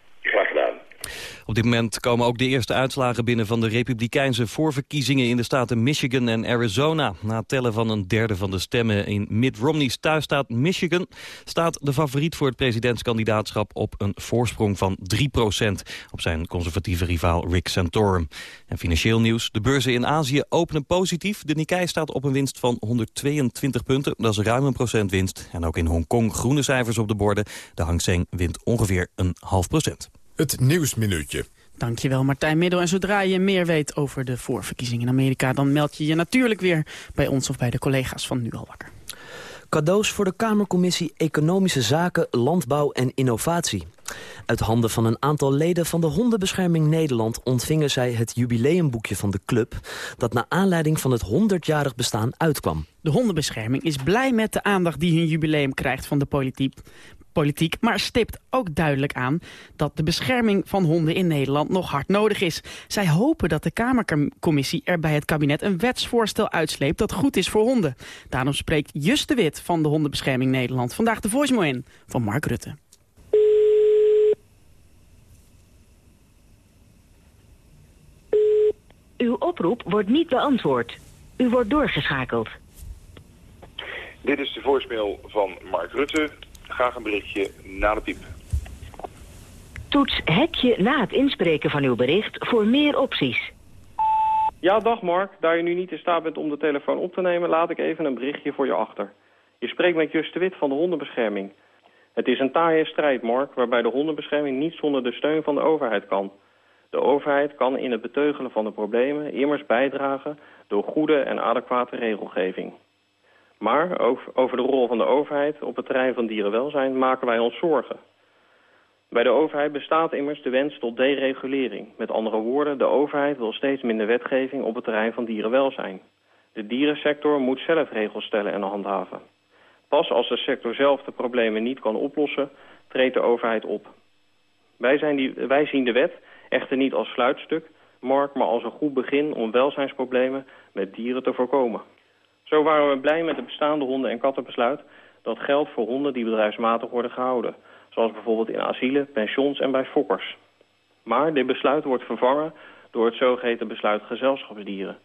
Speaker 8: Op dit moment komen ook de eerste uitslagen binnen van de republikeinse voorverkiezingen in de staten Michigan en Arizona. Na het tellen van een derde van de stemmen in Mitt Romney's thuisstaat Michigan staat de favoriet voor het presidentskandidaatschap op een voorsprong van 3% op zijn conservatieve rivaal Rick Santorum. En financieel nieuws, de beurzen in Azië openen positief. De Nikkei staat op een winst van 122 punten, dat is ruim een procent winst. En ook in Hongkong groene cijfers op de borden. De Hang Seng wint ongeveer een half procent.
Speaker 2: Het Nieuwsminuutje.
Speaker 3: Dankjewel Martijn Middel. En zodra je meer weet over de voorverkiezingen in Amerika... dan meld je je natuurlijk weer bij ons of bij de collega's van Nu al wakker.
Speaker 4: Cadeaus voor de Kamercommissie Economische Zaken, Landbouw en Innovatie. Uit handen van een aantal leden van de Hondenbescherming Nederland... ontvingen zij het jubileumboekje van de club... dat naar aanleiding van het 100-jarig bestaan uitkwam.
Speaker 3: De Hondenbescherming is blij met de aandacht die hun jubileum krijgt van de politiek politiek, maar stipt ook duidelijk aan dat de bescherming van honden in Nederland nog hard nodig is. Zij hopen dat de Kamercommissie er bij het kabinet een wetsvoorstel uitsleept dat goed is voor honden. Daarom spreekt Just de Wit van de Hondenbescherming Nederland vandaag de voicemail in van Mark Rutte.
Speaker 19: Uw oproep wordt niet beantwoord. U wordt doorgeschakeld.
Speaker 20: Dit is de voicemail van Mark Rutte. Graag een berichtje na de piep.
Speaker 19: Toets hekje na het inspreken van uw bericht voor meer opties.
Speaker 21: Ja, dag Mark. Daar je nu niet in staat bent om de telefoon op te nemen... laat ik even een berichtje voor je achter. Je spreekt met Just de Wit van de hondenbescherming. Het is een taaie strijd, Mark, waarbij de hondenbescherming niet zonder de steun van de overheid kan. De overheid kan in het beteugelen van de problemen immers bijdragen door goede en adequate regelgeving. Maar over de rol van de overheid op het terrein van dierenwelzijn maken wij ons zorgen. Bij de overheid bestaat immers de wens tot deregulering. Met andere woorden, de overheid wil steeds minder wetgeving op het terrein van dierenwelzijn. De dierensector moet zelf regels stellen en handhaven. Pas als de sector zelf de problemen niet kan oplossen, treedt de overheid op. Wij, zijn die, wij zien de wet echter niet als sluitstuk, maar als een goed begin om welzijnsproblemen met dieren te voorkomen. Zo waren we blij met het bestaande honden- en kattenbesluit dat geldt voor honden die bedrijfsmatig worden gehouden. Zoals bijvoorbeeld in asielen, pensions en bij fokkers. Maar dit besluit wordt vervangen door het zogeheten besluit gezelschapsdieren.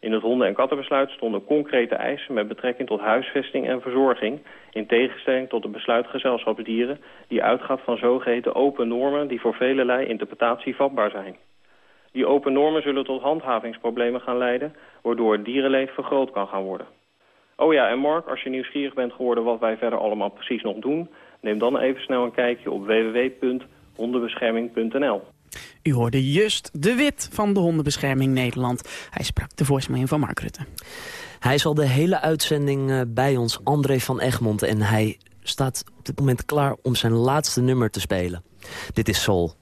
Speaker 21: In het honden- en kattenbesluit stonden concrete eisen met betrekking tot huisvesting en verzorging... in tegenstelling tot het besluit gezelschapsdieren... die uitgaat van zogeheten open normen die voor velelei interpretatie vatbaar zijn. Die open normen zullen tot handhavingsproblemen gaan leiden... waardoor het dierenleed vergroot kan gaan worden. Oh ja, en Mark, als je nieuwsgierig bent geworden wat wij verder allemaal precies nog doen... neem dan even snel een kijkje op www.hondenbescherming.nl.
Speaker 3: U hoorde just de wit van de Hondenbescherming Nederland. Hij sprak de voicemail van Mark Rutte.
Speaker 4: Hij is al de hele uitzending eh, bij ons, André van Egmond. En hij staat op dit moment klaar om zijn laatste nummer te spelen. Dit is Soul.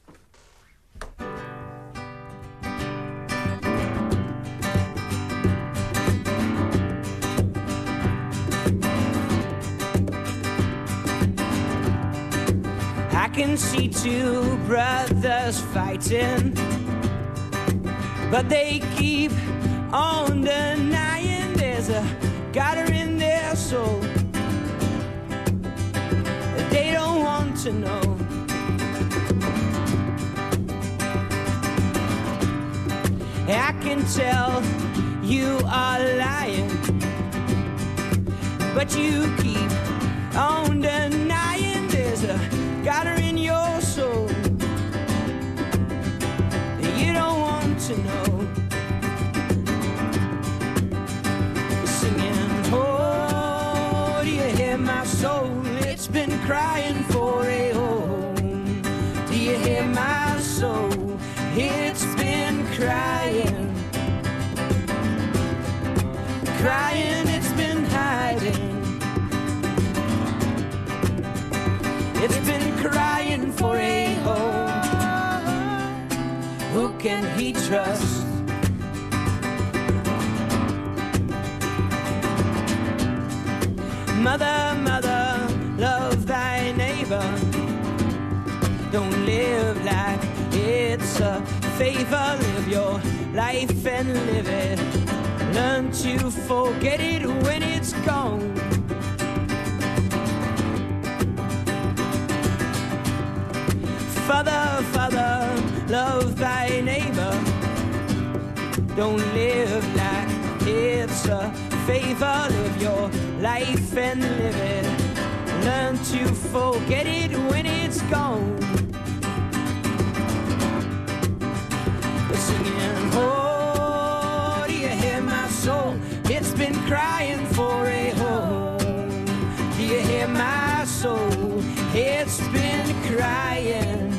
Speaker 7: See two brothers fighting, but they keep on denying there's a God in their soul. They don't want to know. I can tell you are lying, but you keep on denying crying. Crying, it's been hiding. It's been crying for a home. Who can he trust? Mother, mother, love thy neighbor. Don't live like it's a favor. Live your life and live it. Learn to forget it when it's gone. Father, Father, love thy neighbor. Don't live like it's a favor. Live your life and live it. Learn to forget it when it's gone. Been crying for a home. Do you hear my soul? It's been crying.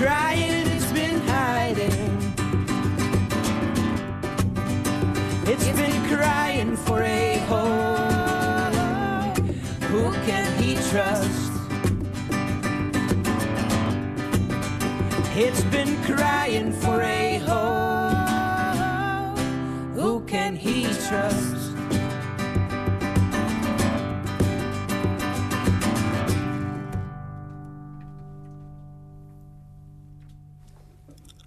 Speaker 7: Crying, it's been hiding. It's been crying for a home. Who can he trust? It's been crying for a home. Can he trust?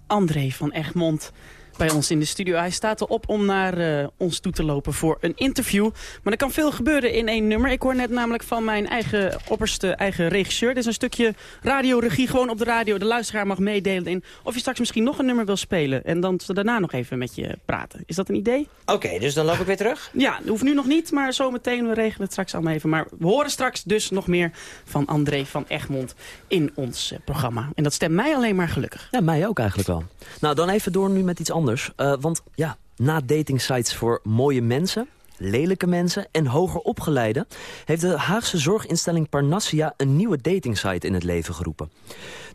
Speaker 3: André van Egmond bij ons in de studio. Hij staat erop om naar uh, ons toe te lopen voor een interview. Maar er kan veel gebeuren in één nummer. Ik hoor net namelijk van mijn eigen opperste eigen regisseur. Dit is een stukje radioregie, gewoon op de radio. De luisteraar mag meedelen in of je straks misschien nog een nummer wil spelen. En dan daarna nog even met je praten. Is dat een idee?
Speaker 22: Oké, dus dan loop ik weer terug?
Speaker 3: Ja, dat hoeft nu nog niet, maar zometeen. We regelen het straks allemaal even. Maar we horen straks dus nog meer van André van Egmond in ons uh, programma. En dat stemt mij alleen maar gelukkig.
Speaker 4: Ja, mij ook eigenlijk wel. Nou, dan even door nu met iets anders. Uh, want ja, na datingsites voor mooie mensen lelijke mensen en hoger opgeleiden... heeft de Haagse zorginstelling Parnassia een nieuwe datingsite in het leven geroepen.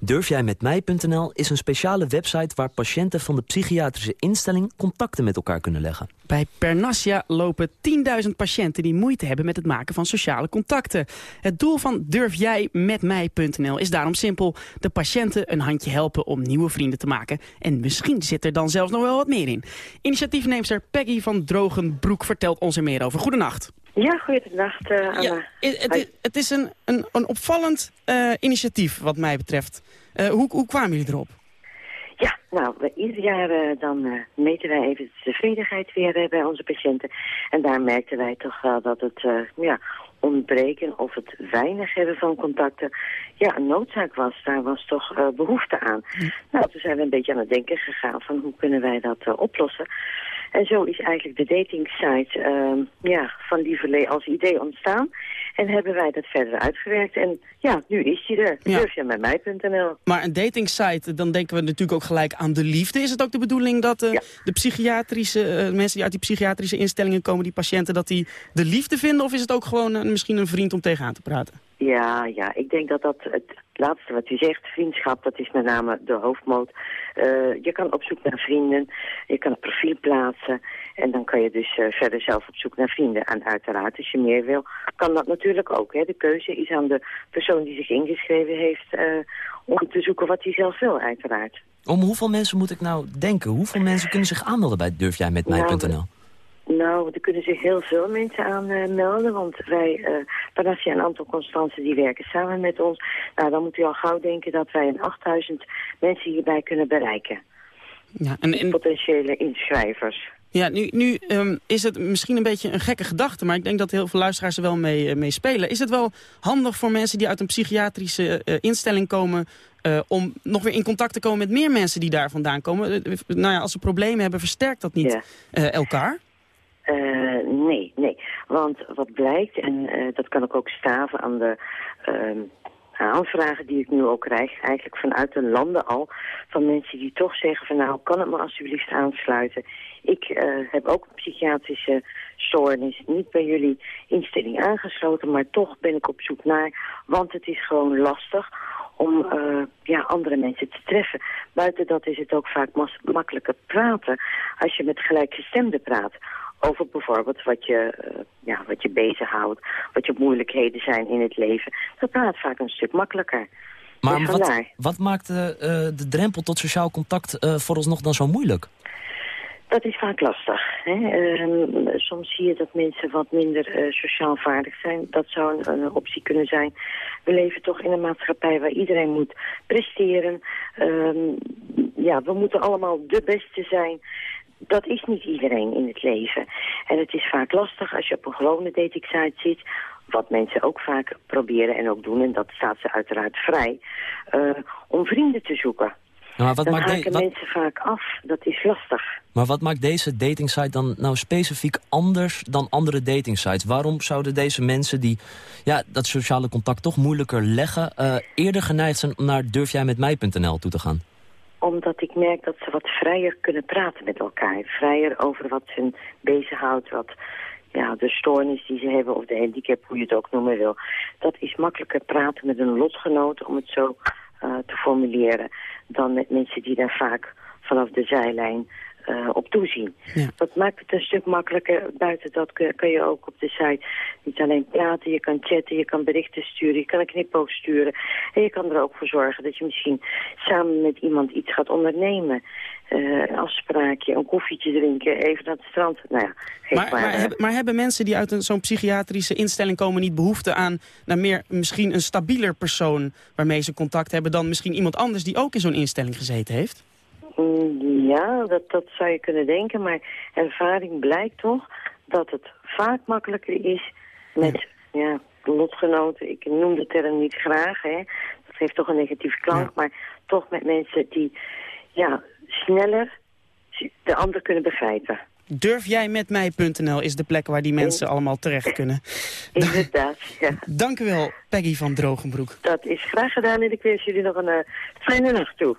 Speaker 4: Durfjijmetmij.nl is een speciale website waar patiënten van de psychiatrische instelling contacten met elkaar kunnen leggen.
Speaker 3: Bij Pernassia lopen 10.000 patiënten die moeite hebben met het maken van sociale contacten. Het doel van durfjijmetmij.nl is daarom simpel. De patiënten een handje helpen om nieuwe vrienden te maken. En misschien zit er dan zelfs nog wel wat meer in. Initiatiefneemster Peggy van Drogenbroek vertelt ons er meer over. Goedenacht.
Speaker 23: Ja, uh, Anna. Ja,
Speaker 3: het, het, is een, een, een opvallend uh, initiatief wat mij betreft. Uh, hoe, hoe kwamen jullie erop?
Speaker 23: Ja, nou, ieder jaar dan meten wij even de tevredenheid weer bij onze patiënten. En daar merkten wij toch wel dat het ja, ontbreken of het weinig hebben van contacten ja, een noodzaak was. Daar was toch behoefte aan. Nou, toen zijn we een beetje aan het denken gegaan van hoe kunnen wij dat oplossen. En zo is eigenlijk de datingsite uh, ja, van Lieverlee als idee ontstaan. En hebben wij dat verder uitgewerkt. En ja, nu is hij er. Ja. Durf je met mij.nl.
Speaker 3: Maar een datingsite, dan denken we natuurlijk ook gelijk aan de liefde. Is het ook de bedoeling dat uh, de psychiatrische mensen die uit die psychiatrische instellingen komen, die patiënten, dat die de liefde vinden? Of is het ook gewoon uh, misschien een vriend om tegenaan te praten?
Speaker 23: Ja, ja, ik denk dat dat het laatste wat u zegt, vriendschap, dat is met name de hoofdmoot. Uh, je kan op zoek naar vrienden, je kan een profiel plaatsen en dan kan je dus uh, verder zelf op zoek naar vrienden. En uiteraard, als je meer wil, kan dat natuurlijk ook. Hè. De keuze is aan de persoon die zich ingeschreven heeft uh, om te zoeken wat hij zelf wil, uiteraard.
Speaker 4: Om hoeveel mensen moet ik nou denken? Hoeveel mensen kunnen zich aanmelden bij durfjijmetmij.nl? Nou,
Speaker 23: Nou, er kunnen zich heel veel mensen aan uh, melden, want wij, uh, Panassia en Anton Constance, die werken samen met ons. Nou, dan moet u al gauw denken dat wij een 8000 mensen hierbij kunnen bereiken.
Speaker 3: Ja, en, en...
Speaker 23: Potentiële inschrijvers.
Speaker 3: Ja, nu, nu um, is het misschien een beetje een gekke gedachte... maar ik denk dat heel veel luisteraars er wel mee, uh, mee spelen. Is het wel handig voor mensen die uit een psychiatrische uh, instelling komen... Uh, om nog weer in contact te komen met meer mensen die daar vandaan komen? nou ja, als ze problemen hebben, versterkt dat niet ja. elkaar?
Speaker 23: Nee, nee. Want wat blijkt, en dat kan ik ook staven aan de ehm, aanvragen die ik nu ook krijg, eigenlijk vanuit de landen al, van mensen die toch zeggen van nou, kan het me alsjeblieft aansluiten. Ik uh, heb ook een psychiatrische stoornis, niet bij jullie instelling aangesloten, maar toch ben ik op zoek naar, want het is gewoon lastig om uh, ja, andere mensen te treffen. Buiten dat is het ook vaak makkelijker praten als je met gelijkgestemden praat over bijvoorbeeld wat je, uh, ja, wat je bezighoudt, wat je moeilijkheden zijn in het leven. Dat praat vaak een stuk makkelijker.
Speaker 4: Maar dus wat, wat, maakt uh, de drempel tot sociaal contact uh, vooralsnog dan zo moeilijk?
Speaker 23: Dat is vaak lastig. Hè? Uh, soms zie je dat mensen wat minder uh, sociaal vaardig zijn. Dat zou een, een, optie kunnen zijn. We leven toch in een maatschappij waar iedereen moet presteren. Uh, ja, we moeten allemaal de beste zijn dat is niet iedereen in het leven. En het is vaak lastig als je op een gewone dating site zit... wat mensen ook vaak proberen en ook doen... en dat staat ze uiteraard vrij... Uh, om vrienden te zoeken.
Speaker 4: Nou, maar wat
Speaker 23: dan
Speaker 4: maakt
Speaker 23: haken
Speaker 4: wat...
Speaker 23: mensen vaak af. Dat is lastig.
Speaker 4: Maar wat maakt deze datingsite dan nou specifiek anders dan andere datingsites? Waarom zouden deze mensen die ja, dat sociale contact toch moeilijker leggen... Uh, eerder geneigd zijn naar durfjijmetmij.nl toe te gaan?
Speaker 23: Omdat ik merk dat ze wat vrijer kunnen praten met elkaar. Vrijer over wat ze bezighoudt, wat ja, de stoornis die ze hebben of de handicap, hoe je het ook noemen wil. Dat is makkelijker praten met een lotgenoot, om het zo uh, te formuleren, dan met mensen die daar vaak vanaf de zijlijn uh, op toezien.
Speaker 3: Ja.
Speaker 23: Dat maakt het een stuk makkelijker. Buiten dat kun, kun, je ook op de site niet alleen praten, je kan chatten, je kan berichten sturen, je kan een knipoog sturen. En je kan er ook voor zorgen dat je misschien samen met iemand iets gaat ondernemen. Uh, een afspraakje, een koffietje drinken, even naar het strand. Nou ja,
Speaker 3: maar, maar, maar, hebben, maar, hebben mensen die uit zo'n psychiatrische instelling komen niet behoefte aan naar meer misschien een stabieler persoon waarmee ze contact hebben dan misschien iemand anders die ook in zo'n instelling gezeten heeft?
Speaker 23: Ja, dat, dat zou je kunnen denken, maar ervaring blijkt toch dat het vaak makkelijker is met ja. lotgenoten. Ik noem de term niet graag, hè. dat heeft toch een negatieve klank, maar toch met mensen die ja, sneller de ander kunnen begrijpen.
Speaker 3: Durf jij met mij.nl is de plek waar die mensen allemaal terecht kunnen. [LAUGHS]
Speaker 23: Inderdaad, ja.
Speaker 3: Dank u wel, Peggy van Drogenbroek.
Speaker 23: Dat is graag gedaan en ik wens jullie nog een uh, fijne nacht toe.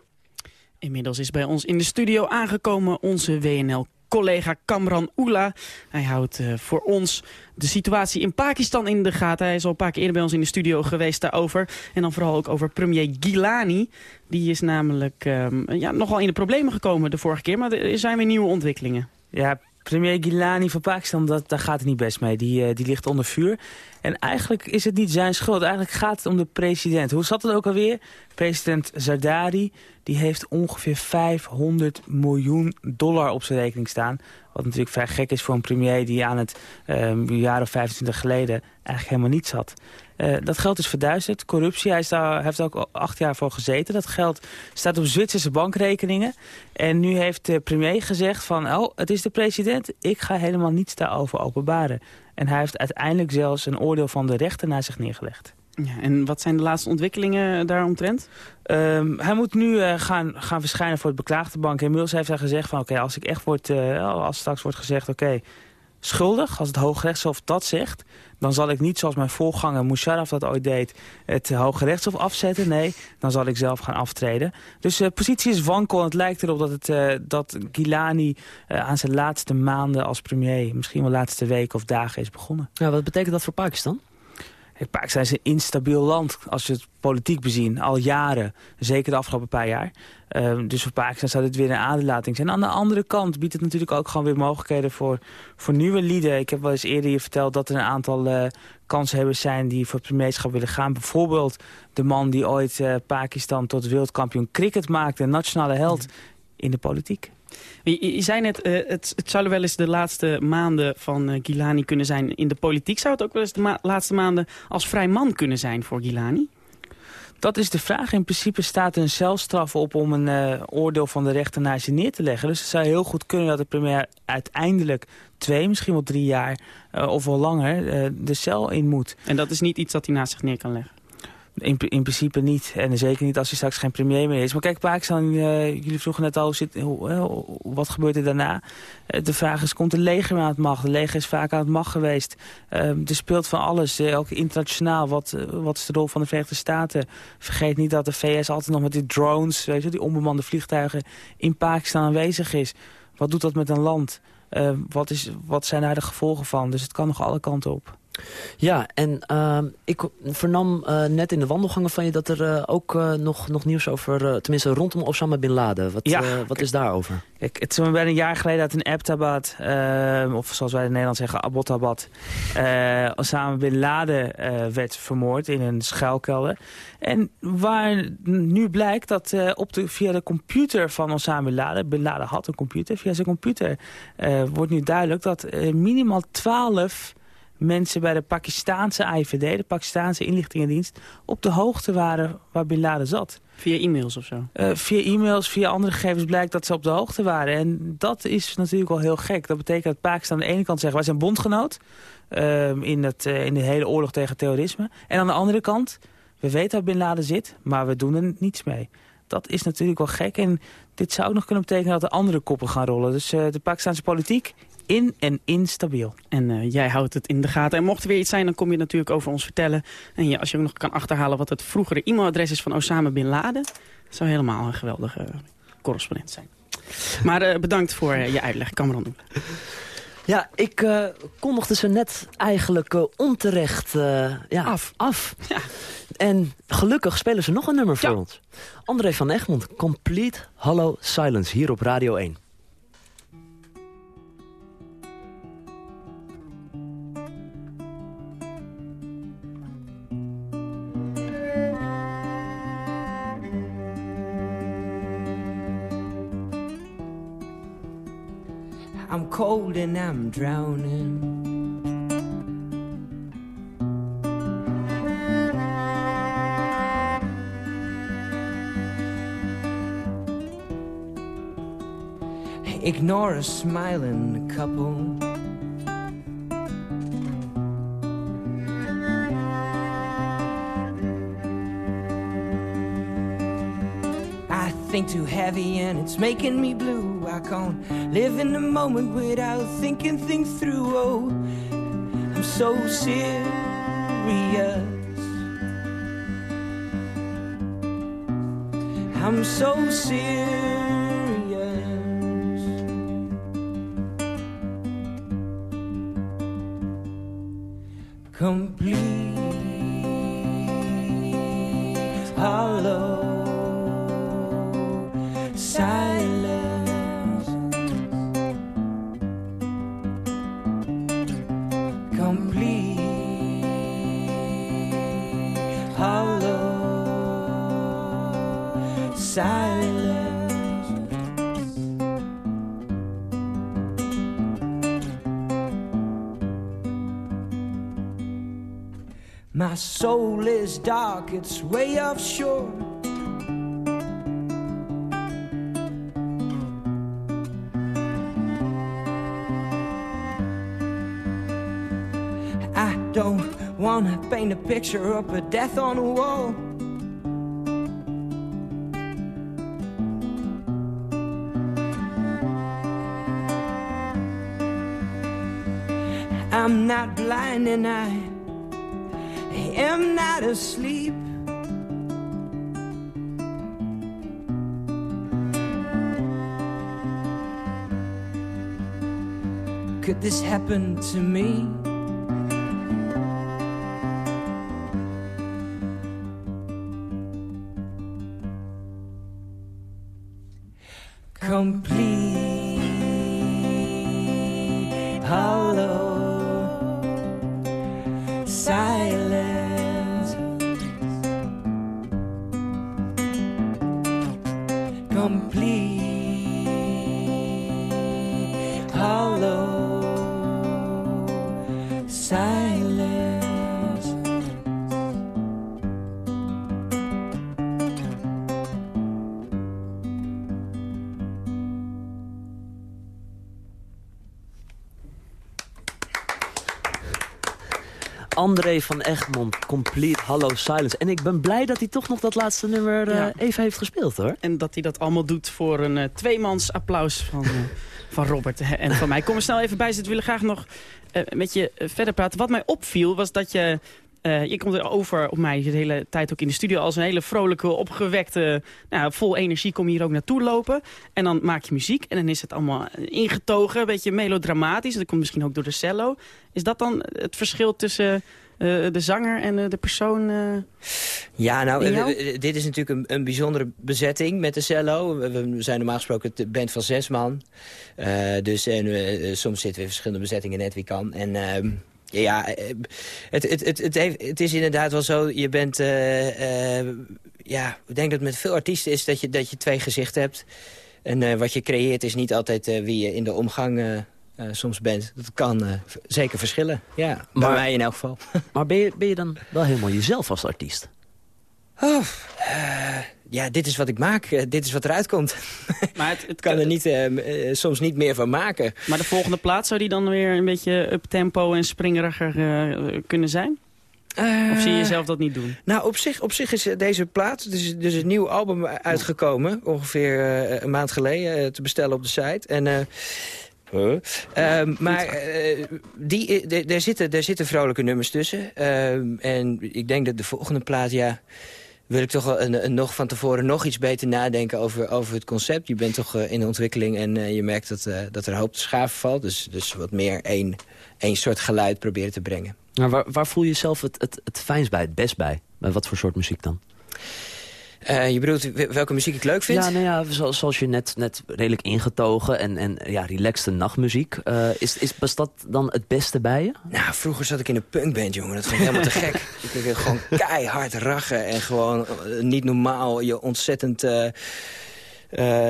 Speaker 3: Inmiddels is bij ons in de studio aangekomen onze WNL-collega Kamran Oela. Hij houdt uh, voor ons de situatie in Pakistan in de gaten. Hij is al een paar keer eerder bij ons in de studio geweest daarover. En dan vooral ook over premier Gilani. Die is namelijk um, ja, nogal in de problemen gekomen de vorige keer. Maar er zijn weer nieuwe ontwikkelingen.
Speaker 24: Ja, premier Gilani van Pakistan, dat, daar gaat het niet best mee. Die, uh, die ligt onder vuur. En eigenlijk is het niet zijn schuld. Eigenlijk gaat het om de president. Hoe zat het ook alweer? President Zardari die heeft ongeveer 500 miljoen dollar op zijn rekening staan. Wat natuurlijk vrij gek is voor een premier die aan het een jaar of 25 geleden eigenlijk helemaal niets had. Uh, dat geld is verduisterd. Corruptie, hij, is daar, heeft ook acht jaar voor gezeten. Dat geld staat op Zwitserse bankrekeningen. En nu heeft de premier gezegd van... oh, het is de president, ik ga helemaal niets daarover openbaren. En hij heeft uiteindelijk zelfs een oordeel van de rechter naar zich neergelegd.
Speaker 3: Ja, en wat zijn de laatste ontwikkelingen daaromtrent?
Speaker 24: Um, hij moet nu uh, gaan, gaan verschijnen voor het beklaagde bank. Inmiddels heeft hij gezegd van oké, als ik echt word, uh, als straks wordt gezegd oké, okay, schuldig, als het Hooggerechtshof dat zegt, dan zal ik niet zoals mijn voorganger Musharraf dat ooit deed, het Hooggerechtshof afzetten. Nee, dan zal ik zelf gaan aftreden. Dus de uh, positie is wankel het lijkt erop dat, het, uh, dat Gilani uh, aan zijn laatste maanden als premier, misschien wel laatste weken of dagen is begonnen.
Speaker 4: Ja, wat betekent dat voor Pakistan?
Speaker 24: Pakistan is een instabiel land als je het politiek bezien, al jaren. Zeker de afgelopen paar jaar. Uh, dus voor Pakistan zou dit weer een aderlating zijn. Aan de andere kant biedt het natuurlijk ook gewoon weer mogelijkheden voor, voor nieuwe lieden. Ik heb wel eens eerder je verteld dat er een aantal uh, kanshebbers zijn die voor het premierschap willen gaan. Bijvoorbeeld de man die ooit uh, Pakistan tot wereldkampioen cricket maakte, een nationale held in de politiek.
Speaker 3: Je, je zei net, uh, het, het zou wel eens de laatste maanden van uh, Gilani kunnen zijn in de politiek. Zou het ook wel eens de ma laatste maanden als vrij man kunnen zijn voor Gilani?
Speaker 24: Dat is de vraag. In principe staat er een celstraf op om een uh, oordeel van de rechter naar zich neer te leggen. Dus het zou heel goed kunnen dat de premier uiteindelijk twee, misschien wel drie jaar uh, of wel langer uh, de cel in moet.
Speaker 3: En dat is niet iets dat hij naast zich neer kan leggen?
Speaker 24: In, in principe niet. En zeker niet als hij straks geen premier meer is. Maar kijk, Pakistan, uh, jullie vroegen net al, zit, hoe, wat gebeurt er daarna? Uh, de vraag is, komt de leger aan het macht? De leger is vaak aan het macht geweest. Uh, er speelt van alles, ook internationaal. Wat, wat is de rol van de Verenigde Staten? Vergeet niet dat de VS altijd nog met die drones, weet je, die onbemande vliegtuigen, in Pakistan aanwezig is. Wat doet dat met een land? wat, is, wat zijn daar de gevolgen van? Dus het kan nog alle kanten op.
Speaker 4: Ja, en uh, ik vernam uh, net in de wandelgangen van je dat er uh, ook uh, nog, nog nieuws over, tenminste rondom Osama Bin Laden. Wat,
Speaker 24: ja,
Speaker 4: wat is daarover?
Speaker 24: Kijk, het is bijna een jaar geleden dat in Abbottabad, of zoals wij in Nederland zeggen, Abbottabad, Osama Bin Laden werd vermoord in een schuilkelder. En waar nu blijkt dat op de, via de computer van Osama Bin Laden, Bin Laden had een computer, via zijn computer wordt nu duidelijk dat minimaal 12 mensen bij de Pakistaanse IVD, de Pakistaanse inlichtingendienst, op de hoogte waren waar Bin Laden zat.
Speaker 3: Via e-mails of zo?
Speaker 24: Uh, via e-mails, via andere gegevens blijkt dat ze op de hoogte waren. En dat is natuurlijk wel heel gek. Dat betekent dat Pakistan aan de ene kant zegt, wij zijn bondgenoot uh, in, het, uh, in de hele oorlog tegen terrorisme. En aan de andere kant, we weten waar Bin Laden zit, maar we doen er niets mee. Dat is natuurlijk wel gek. En dit zou ook nog kunnen betekenen dat er andere koppen gaan rollen. Dus de Pakistanse politiek in en instabiel.
Speaker 3: En uh, jij houdt het in de gaten. En mocht er weer iets zijn, dan kom je natuurlijk over ons vertellen. En ja, als je ook nog kan achterhalen wat het vroegere e-mailadres is van Osama Bin Laden... zou helemaal een geweldige correspondent zijn. Maar uh, bedankt voor je uitleg, Cameron.
Speaker 4: Ja, ik uh, kondigde ze net eigenlijk uh, onterecht uh, ja,
Speaker 3: af.
Speaker 4: af. Ja. En gelukkig spelen ze nog een nummer voor ja. ons. André van Egmond, Complete Hollow Silence, hier op Radio 1.
Speaker 7: I'm cold and I'm drowning. Ignore a smiling couple. Too heavy and it's making me blue. I can't live in the moment without thinking things through. Oh, I'm so serious. I'm so serious. Complete silence. My soul is dark, it's way offshore. I don't wanna paint a picture of a death on a wall. And I am not asleep. Could this happen to me?
Speaker 4: André van Egmond, Complete Hallo Silence. En ik ben blij dat hij toch nog dat laatste nummer uh, even heeft gespeeld, hoor.
Speaker 3: En dat hij dat allemaal doet voor een uh, tweemans applaus van, uh, [LAUGHS] van Robert en van mij. Kom er snel even bij zitten. We willen graag nog met je verder praten. Wat mij opviel was dat je... Uh, je komt erover op mij de hele tijd ook in de studio als een hele vrolijke, opgewekte, nou, vol energie kom je hier ook naartoe lopen. En dan maak je muziek en dan is het allemaal ingetogen, een beetje melodramatisch. Dat komt misschien ook door de cello. Is dat dan het verschil tussen uh, de zanger en uh, de persoon?
Speaker 22: ja, nou, dit is natuurlijk een, een, bijzondere bezetting met de cello. We, we zijn normaal gesproken de band van zes man. dus en, soms zitten we in verschillende bezettingen net wie kan. En ehm, ja, het, het, het, het, heeft, het is inderdaad wel zo. Je bent, uh, uh, ja, ik denk dat het met veel artiesten is dat je, dat je twee gezichten hebt. En uh, wat je creëert is niet altijd wie je in de omgang soms bent. Dat kan zeker verschillen, ja. Maar, bij mij in elk geval. [LAUGHS]
Speaker 4: maar ben je, ben je dan wel helemaal jezelf als artiest?
Speaker 22: Oh, ja, dit is wat ik maak. Uh, dit is wat eruit komt. [LAUGHS] Maar het, het kan er niet, uh, uh, soms niet meer van maken.
Speaker 3: Maar de volgende plaat zou die dan weer een beetje up-tempo en springeriger kunnen zijn? of zie je jezelf dat niet doen?
Speaker 22: Nou, op zich, op zich is deze plaat, dus, dus een nieuw album uitgekomen. Ongeveer een maand geleden te bestellen op de site. En... Uh, maar uh, die, daar zitten, zitten vrolijke nummers tussen. Ehm, en ik denk dat de volgende plaat, ja wil ik toch een, nog van tevoren nog iets beter nadenken over, over het concept. Je bent toch uh, in ontwikkeling en uh, je merkt dat, uh, dat er een hoop te schaven valt. Dus, dus wat meer één, één soort geluid proberen te brengen.
Speaker 4: Maar waar, waar voel je jezelf het, het, het fijnst bij, het best bij? Bij wat voor soort muziek dan?
Speaker 22: Uh, je bedoelt welke muziek ik leuk vind?
Speaker 4: Ja, nou ja zoals, zoals je net, net redelijk ingetogen en, en ja, relaxte nachtmuziek. Uh, is, is, was dat dan het beste bij je?
Speaker 22: Nou, vroeger zat ik in een punkband, jongen. Dat vond ik helemaal te [LAUGHS] gek. Ik kreeg gewoon keihard rachen en gewoon uh, niet normaal je ontzettend...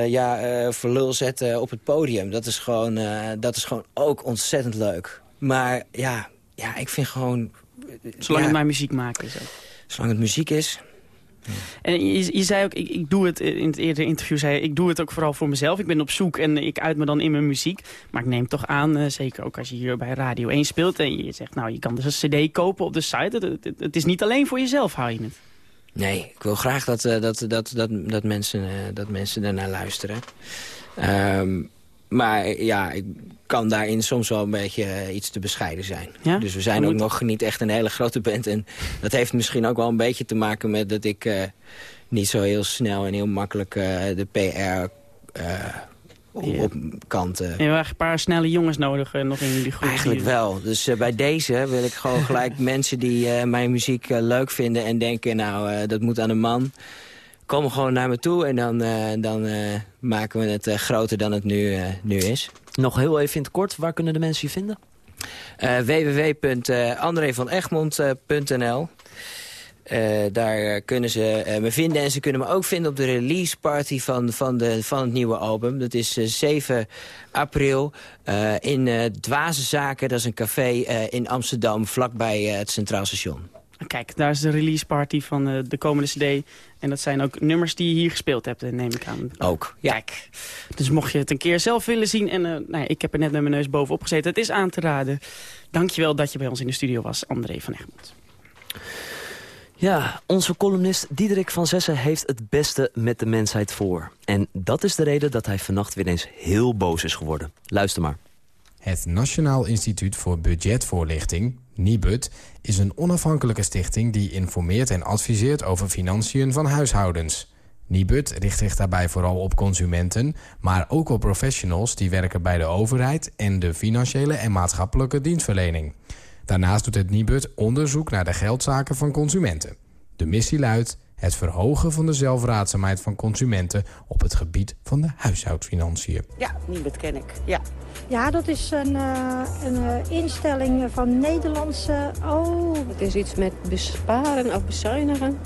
Speaker 22: ja, verlul zetten op het podium. Dat is, gewoon, dat is gewoon ook ontzettend leuk. Maar ja, ja ik vind gewoon...
Speaker 3: Zolang ja, het maar muziek maken is ook.
Speaker 22: Zolang het muziek is,
Speaker 3: en je, je zei ook, ik, ik, doe het in het eerdere interview, zei je, ik doe het ook vooral voor mezelf. Ik ben op zoek en ik uit me dan in mijn muziek. Maar ik neem toch aan, uh, zeker ook als je hier bij Radio 1 speelt... en je zegt, nou, je kan dus een cd kopen op de site. Het, is niet alleen voor jezelf, hou je het.
Speaker 22: Nee, ik wil graag dat, uh, dat, dat, dat, dat, mensen, dat mensen ernaar luisteren. Um, maar ja, ik kan daarin soms wel een beetje uh, iets te bescheiden zijn. Ja? Dus we zijn ook nog niet echt een hele grote band. En dat heeft misschien ook wel een beetje te maken met dat ik uh, niet zo heel snel en heel makkelijk uh, de PR op, op kant...
Speaker 3: Je hebt een paar snelle jongens nodig nog in die groep.
Speaker 22: Eigenlijk wel. Dus bij deze wil ik gewoon gelijk [LAUGHS] mensen die mijn muziek leuk vinden en denken... nou, dat moet aan een man kom gewoon naar me toe en dan, uh, dan uh, maken we het uh, groter dan het nu, nu is.
Speaker 4: Nog heel even in het kort, waar kunnen de mensen je vinden?
Speaker 22: www.andrevanegmond.nl daar kunnen ze me vinden en ze kunnen me ook vinden op de release party van, van, de, van het nieuwe album. Dat is 7 april in Dwaze Zaken. Dat is een café in Amsterdam vlakbij het Centraal Station.
Speaker 3: Kijk, daar is de release party van uh, de komende cd. En dat zijn ook nummers die je hier gespeeld hebt, neem ik aan.
Speaker 22: Ook,
Speaker 3: ja. Kijk, dus mocht je het een keer zelf willen zien... en uh, nou ja, ik heb er net met mijn neus bovenop gezeten, het is aan te raden. Dankjewel dat je bij ons in de studio was, André van Egmond.
Speaker 4: Ja, onze columnist Diederik van Zessen heeft het beste met de mensheid voor. En dat is de reden dat hij vannacht weer eens heel boos is geworden. Luister maar.
Speaker 25: Het Nationaal Instituut voor Budgetvoorlichting, NIBUD, is een onafhankelijke stichting die informeert en adviseert over financiën van huishoudens. Nibud richt zich daarbij vooral op consumenten, maar ook op professionals die werken bij de overheid en de financiële en maatschappelijke dienstverlening. Daarnaast doet het Nibud onderzoek naar de geldzaken van consumenten. De missie luidt het verhogen van de zelfraadzaamheid van consumenten op het gebied van de huishoudfinanciën.
Speaker 26: Ja, Nibud ken ik. Ja.
Speaker 27: Ja, dat is een, uh, een uh, instelling van Nederlandse... Oh.
Speaker 26: Het is iets met besparen of bezuinigen.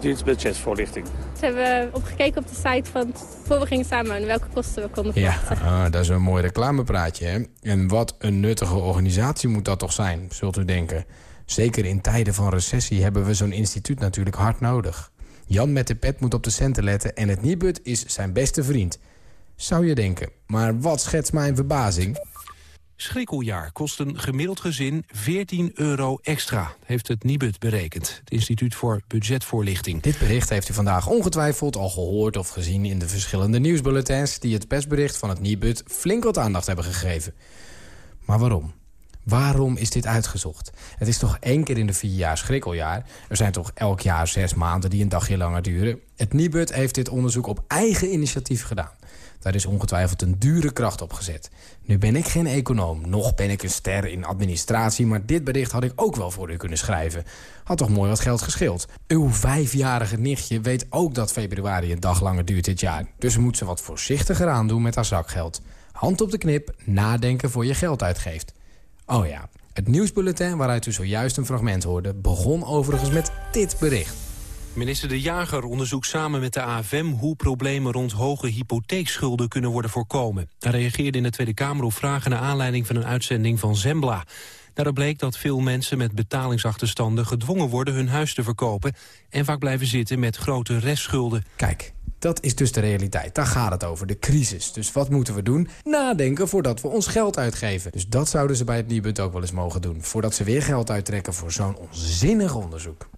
Speaker 28: Dienst budgetvoorlichting.
Speaker 29: Ze hebben opgekeken op de site van voor we gingen samen welke kosten we konden
Speaker 25: verwachten. Ja, ah, dat is een mooi reclamepraatje. Hè? En wat een nuttige organisatie moet dat toch zijn, zult u denken. Zeker in tijden van recessie hebben we zo'n instituut natuurlijk hard nodig. Jan met de pet moet op de centen letten en het Nibud is zijn beste vriend. Zou je denken. Maar wat schetst mijn verbazing?
Speaker 30: Schrikkeljaar kost een gemiddeld gezin 14 euro extra, heeft het Nibud berekend. Het Instituut voor Budgetvoorlichting.
Speaker 25: Dit bericht heeft u vandaag ongetwijfeld al gehoord of gezien in de verschillende nieuwsbulletins... die het persbericht van het Nibud flink wat aandacht hebben gegeven. Maar waarom? Waarom is dit uitgezocht? Het is toch één keer in de vier jaar schrikkeljaar. Er zijn toch elk jaar zes maanden die een dagje langer duren. Het Nibud heeft dit onderzoek op eigen initiatief gedaan. Daar is ongetwijfeld een dure kracht op gezet. Nu ben ik geen econoom, nog ben ik een ster in administratie... maar dit bericht had ik ook wel voor u kunnen schrijven. Had toch mooi wat geld gescheeld. Uw vijfjarige nichtje weet ook dat februari een dag langer duurt dit jaar. Dus moet ze wat voorzichtiger aandoen met haar zakgeld. Hand op de knip, nadenken voor je geld uitgeeft. Oh ja, het nieuwsbulletin waaruit u zojuist een fragment hoorde... begon overigens met dit bericht.
Speaker 30: Minister De Jager onderzoekt samen met de AFM hoe problemen rond hoge hypotheekschulden kunnen worden voorkomen. Hij reageerde in de Tweede Kamer op vragen naar aanleiding van een uitzending van Zembla. Daaruit bleek dat veel mensen met betalingsachterstanden gedwongen worden hun huis te verkopen en vaak blijven zitten met grote restschulden.
Speaker 25: Kijk, dat is dus de realiteit. Daar gaat het over, de crisis. Dus wat moeten we doen? Nadenken voordat we ons geld uitgeven. Dus dat zouden ze bij het Nibud ook wel eens mogen doen. Voordat ze weer geld uittrekken voor zo'n onzinnig onderzoek.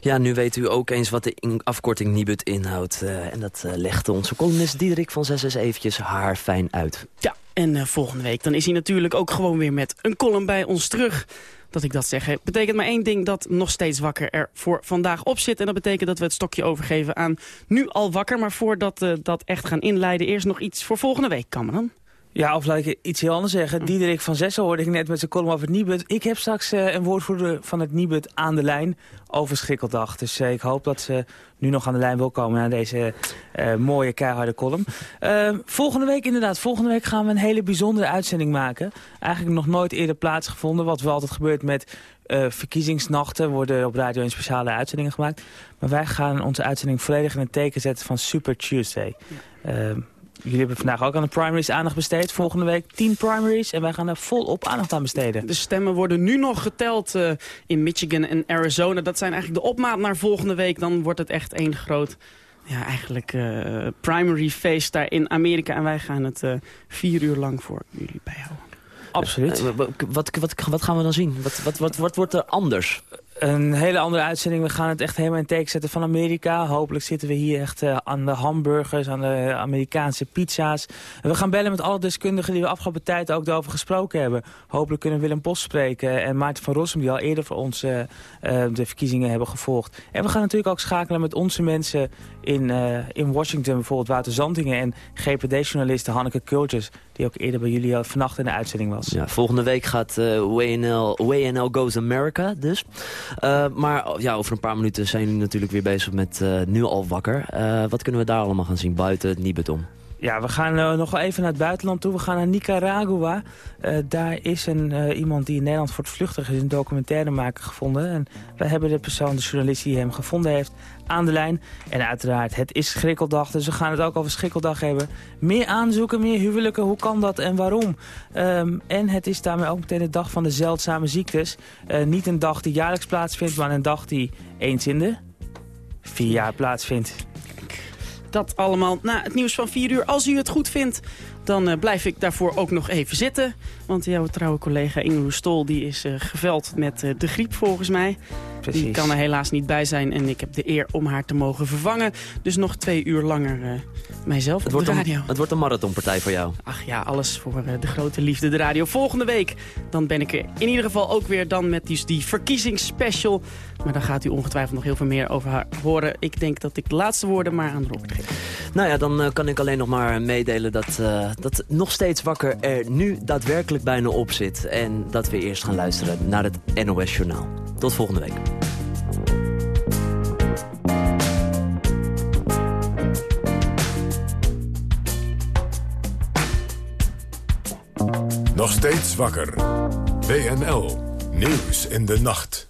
Speaker 4: Ja, nu weet u ook eens wat de afkorting Nibud inhoudt. Uh, en dat uh, legde onze columnist Diederik van 6 eventjes haar fijn uit.
Speaker 3: Ja, en uh, volgende week dan is hij natuurlijk ook gewoon weer met een column bij ons terug. Dat ik dat zeg, hè. betekent maar één ding dat nog steeds wakker er voor vandaag op zit. En dat betekent dat we het stokje overgeven aan nu al wakker. Maar voordat we dat echt gaan inleiden, eerst nog iets voor volgende week, Cameron.
Speaker 24: Ja, of laat ik iets heel anders zeggen. Diederik van Zessen hoorde ik net met zijn column over het Nibud. Ik heb straks uh, een woordvoerder van het Nibud aan de lijn over Schrikkeldag. Dus uh, ik hoop dat ze nu nog aan de lijn wil komen naar deze uh, mooie keiharde column. volgende week inderdaad, volgende week gaan we een hele bijzondere uitzending maken. Eigenlijk nog nooit eerder plaatsgevonden. Wat wel altijd gebeurt met verkiezingsnachten worden op Radio 1 speciale uitzendingen gemaakt. Maar wij gaan onze uitzending volledig in het teken zetten van Super Tuesday. Ja. Jullie hebben vandaag ook aan de primaries aandacht besteed. Volgende week 10 primaries en wij gaan er volop aandacht aan besteden.
Speaker 3: De stemmen worden nu nog geteld uh, in Michigan en Arizona. Dat zijn eigenlijk de opmaat naar volgende week. Dan wordt het echt één groot ja, eigenlijk uh, primary feest daar in Amerika. En wij gaan het uh, vier uur lang voor jullie bijhouden.
Speaker 24: Absoluut.
Speaker 4: wat, wat, wat, wat gaan we dan zien? Wat, wat, wat, wat wordt er anders?
Speaker 24: Een hele andere uitzending. We gaan het echt helemaal in teken zetten van Amerika. Hopelijk zitten we hier echt uh, aan de hamburgers, aan de Amerikaanse pizza's. we gaan bellen met alle deskundigen die we afgelopen tijd ook daarover gesproken hebben. Hopelijk kunnen Willem Bos spreken en Maarten van Rossum die al eerder voor ons uh, uh, de verkiezingen hebben gevolgd. En we gaan natuurlijk ook schakelen met onze mensen in, in Washington. Bijvoorbeeld Wouter Zantingen en GPD-journaliste Hanneke Kultjes. Die ook eerder bij jullie vannacht in de uitzending was.
Speaker 4: Ja, volgende week gaat WNL, WNL Goes America dus. Uh, maar ja, over een paar minuten zijn jullie natuurlijk weer bezig met uh, Nu al wakker. Uh, wat kunnen we daar allemaal gaan zien buiten het Nibud om?
Speaker 24: Ja, we gaan nog wel even naar het buitenland toe. We gaan naar Nicaragua. daar is een, iemand die in Nederland voor het vluchtig is, een documentairemaker gevonden. En wij hebben de persoon, de journalist die hem gevonden heeft, aan de lijn. En uiteraard, het is Schrikkeldag, dus we gaan het ook over Schrikkeldag hebben. Meer aanzoeken, meer huwelijken, hoe kan dat en waarom? Um, en het is daarmee ook meteen de dag van de zeldzame ziektes. Uh, niet een dag die jaarlijks plaatsvindt, maar een dag die eens in de vier jaar plaatsvindt.
Speaker 3: Dat allemaal na het nieuws van 4 uur. Als u het goed vindt, dan uh, blijf ik daarvoor ook nog even zitten. Want jouw trouwe collega Inge Stol die is uh, geveld met de griep volgens mij.
Speaker 24: Precies.
Speaker 3: Die kan er helaas niet bij zijn en ik heb de eer om haar te mogen vervangen. Dus nog twee uur langer mijzelf
Speaker 4: het
Speaker 3: op de radio.
Speaker 4: Een, het wordt een marathonpartij voor jou.
Speaker 3: Ach ja, alles voor de grote liefde, de radio. Volgende week dan ben ik er in ieder geval ook weer dan met die, die verkiezingsspecial. Maar daar gaat u ongetwijfeld nog heel veel meer over haar horen. Ik denk dat ik de laatste woorden maar aan Robert geef.
Speaker 4: Nou ja, dan uh, kan ik alleen nog maar meedelen dat, uh, dat nog steeds wakker er nu daadwerkelijk bijna op zit. En dat we eerst gaan luisteren naar het NOS Journaal. Tot volgende week.
Speaker 2: Nog steeds wakker. WNL. Nieuws in de nacht.